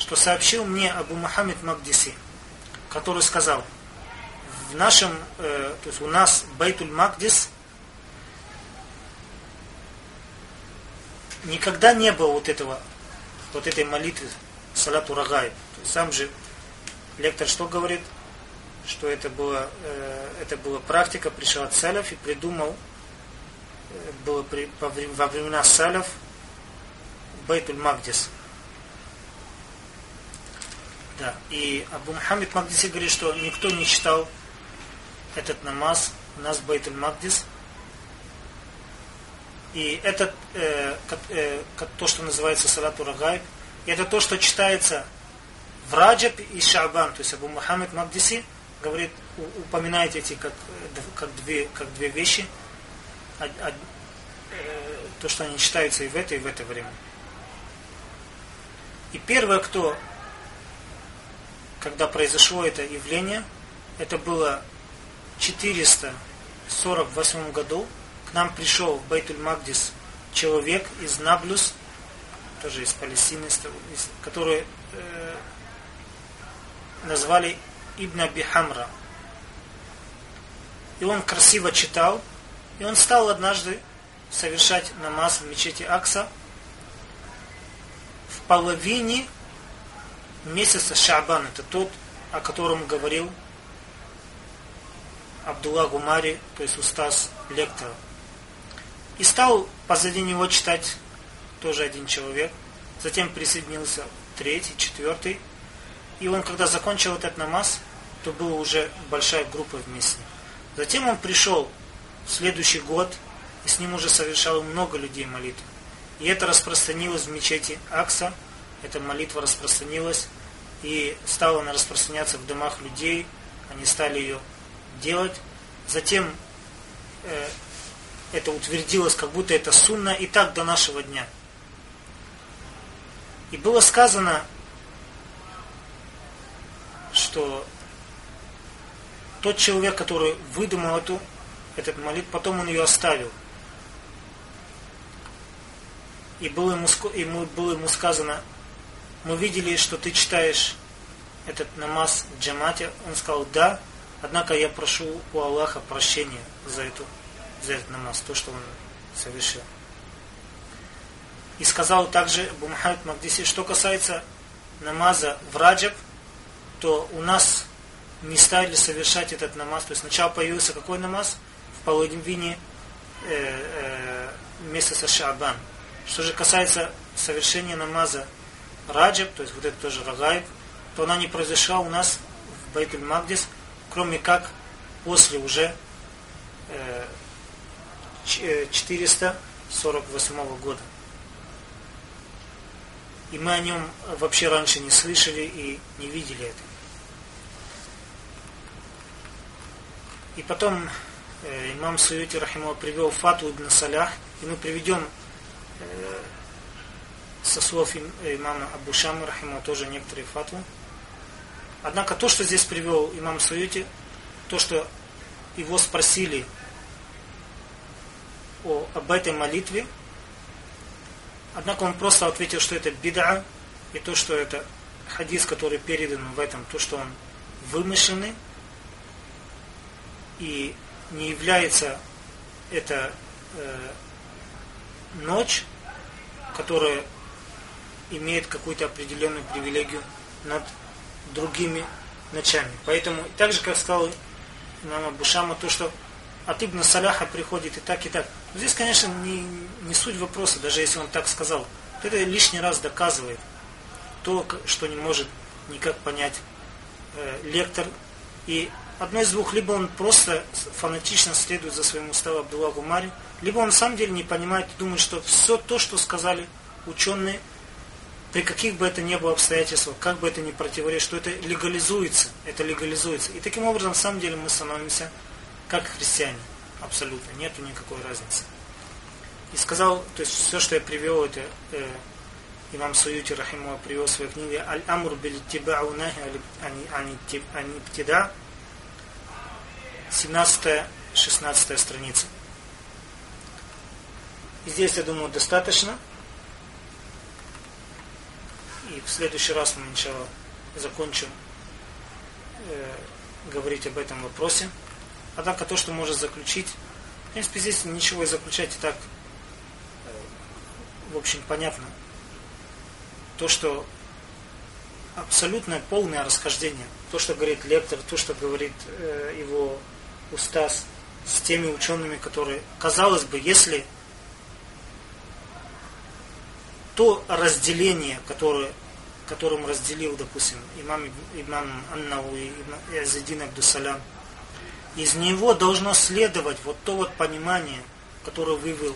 что сообщил мне Абу Мухаммед Магдиси, который сказал, в нашем, э, то есть у нас Байтуль Магдис никогда не было вот этого, вот этой молитвы салату рагай. Сам же лектор что говорит? Что это было, э, это была практика, пришел от салев и придумал, э, было при, во, времена салев Бейтуль Магдис. Да. И Абу Мухаммед Магдиси говорит, что никто не читал этот намаз у нас Бейтуль Магдис – и это э, э, то, что называется Салату Рагайб, это то, что читается в Раджаб и Шабан, то есть Абу Мухаммед Магдиси говорит, упоминает эти как, как, две, как две вещи, а, а, э, то, что они читаются и в это, и в это время. И первое, кто, когда произошло это явление, это было в 448 году, к нам пришел в Байтуль Магдис человек из Наблюс, тоже из Палестины, который э, назвали Ибн Абихамра. И он красиво читал, и он стал однажды совершать намаз в мечети Акса в половине месяца Шабан. Это тот, о котором говорил Абдулла Гумари, то есть устаз лектора. И стал позади него читать тоже один человек. Затем присоединился третий, четвертый. И он, когда закончил этот намаз, то была уже большая группа вместе. Затем он пришел в следующий год, и с ним уже совершало много людей молитву. И это распространилось в мечети Акса, эта молитва распространилась, и стала она распространяться в домах людей, они стали ее делать. Затем э, это утвердилось, как будто это сунна, и так до нашего дня. И было сказано, что тот человек, который выдумал эту, этот молитв, потом он ее оставил. И было ему, ему, было ему сказано, мы видели, что ты читаешь этот намаз джамате. Он сказал, да, однако я прошу у Аллаха прощения за, эту, за этот намаз, то, что он совершил. И сказал также Бумхайд Магдиси, что касается намаза в раджаб, то у нас не стали совершать этот намаз. То есть сначала появился какой намаз? В половине э, э, месяца Шабан. Что же касается совершения намаза Раджаб, то есть вот это тоже Рагайб, то она не произошла у нас в Байтуль Магдис, кроме как после уже э, 448 э, года. И мы о нем вообще раньше не слышали и не видели это. И потом э, имам Суюти Рахимова привел фату Ибн Салях, и мы приведем э, со слов э, имама Абу Шамы Рахимова тоже некоторые фатвы. Однако то, что здесь привел имам Суюти, то, что его спросили о, об этой молитве, однако он просто ответил, что это бида, и то, что это хадис, который передан в этом, то, что он вымышленный, и не является это э, ночь, которая имеет какую-то определенную привилегию над другими ночами. Поэтому, так же, как сказал имам Бушама, то, что от Ибн Саляха приходит и так, и так. Но здесь, конечно, не, не суть вопроса, даже если он так сказал. Это лишний раз доказывает то, что не может никак понять э, лектор и одно из двух, либо он просто фанатично следует за своим уставом Абдулла Гумари, либо он на самом деле не понимает и думает, что все то, что сказали ученые, при каких бы это ни было обстоятельствах, как бы это ни противоречило, что это легализуется, это легализуется. И таким образом, на самом деле, мы становимся как христиане. Абсолютно. Нету никакой разницы. И сказал, то есть все, что я привел, это э, имам Суюти Рахимова привел в своей книге Аль-Амр биль-Тиба Унахи Ани-Птида 17-16 страница. И здесь, я думаю, достаточно. И в следующий раз мы, начало закончим э, говорить об этом вопросе. Однако то, что может заключить, в принципе, здесь ничего и заключать и так, э, в общем, понятно. То, что абсолютное полное расхождение. То, что говорит лектор, то, что говорит э, его устаз с теми учеными, которые, казалось бы, если то разделение, которое, которым разделил, допустим, имам, имам Аннау и Азидин Абдусалям, из него должно следовать вот то вот понимание, которое вывел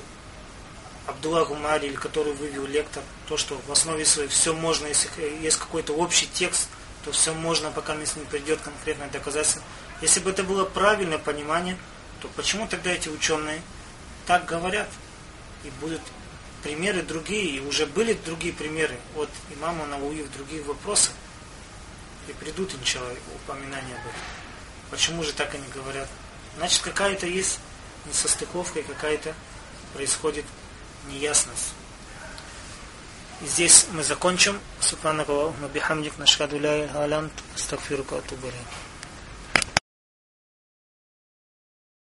Абдулла Гумари, или который вывел лектор, то, что в основе своей все можно, если есть какой-то общий текст, то все можно, пока не придет конкретное доказательство. Если бы это было правильное понимание, то почему тогда эти ученые так говорят? И будут примеры другие, и уже были другие примеры от имама Науи в других вопросах. И придут, иншалла, упоминания об этом. Почему же так они говорят? Значит, какая-то есть несостыковка, и какая-то происходит неясность. И здесь мы закончим. Субханака ва бихамдик нашхаду ля илха алянт астагфирука атубу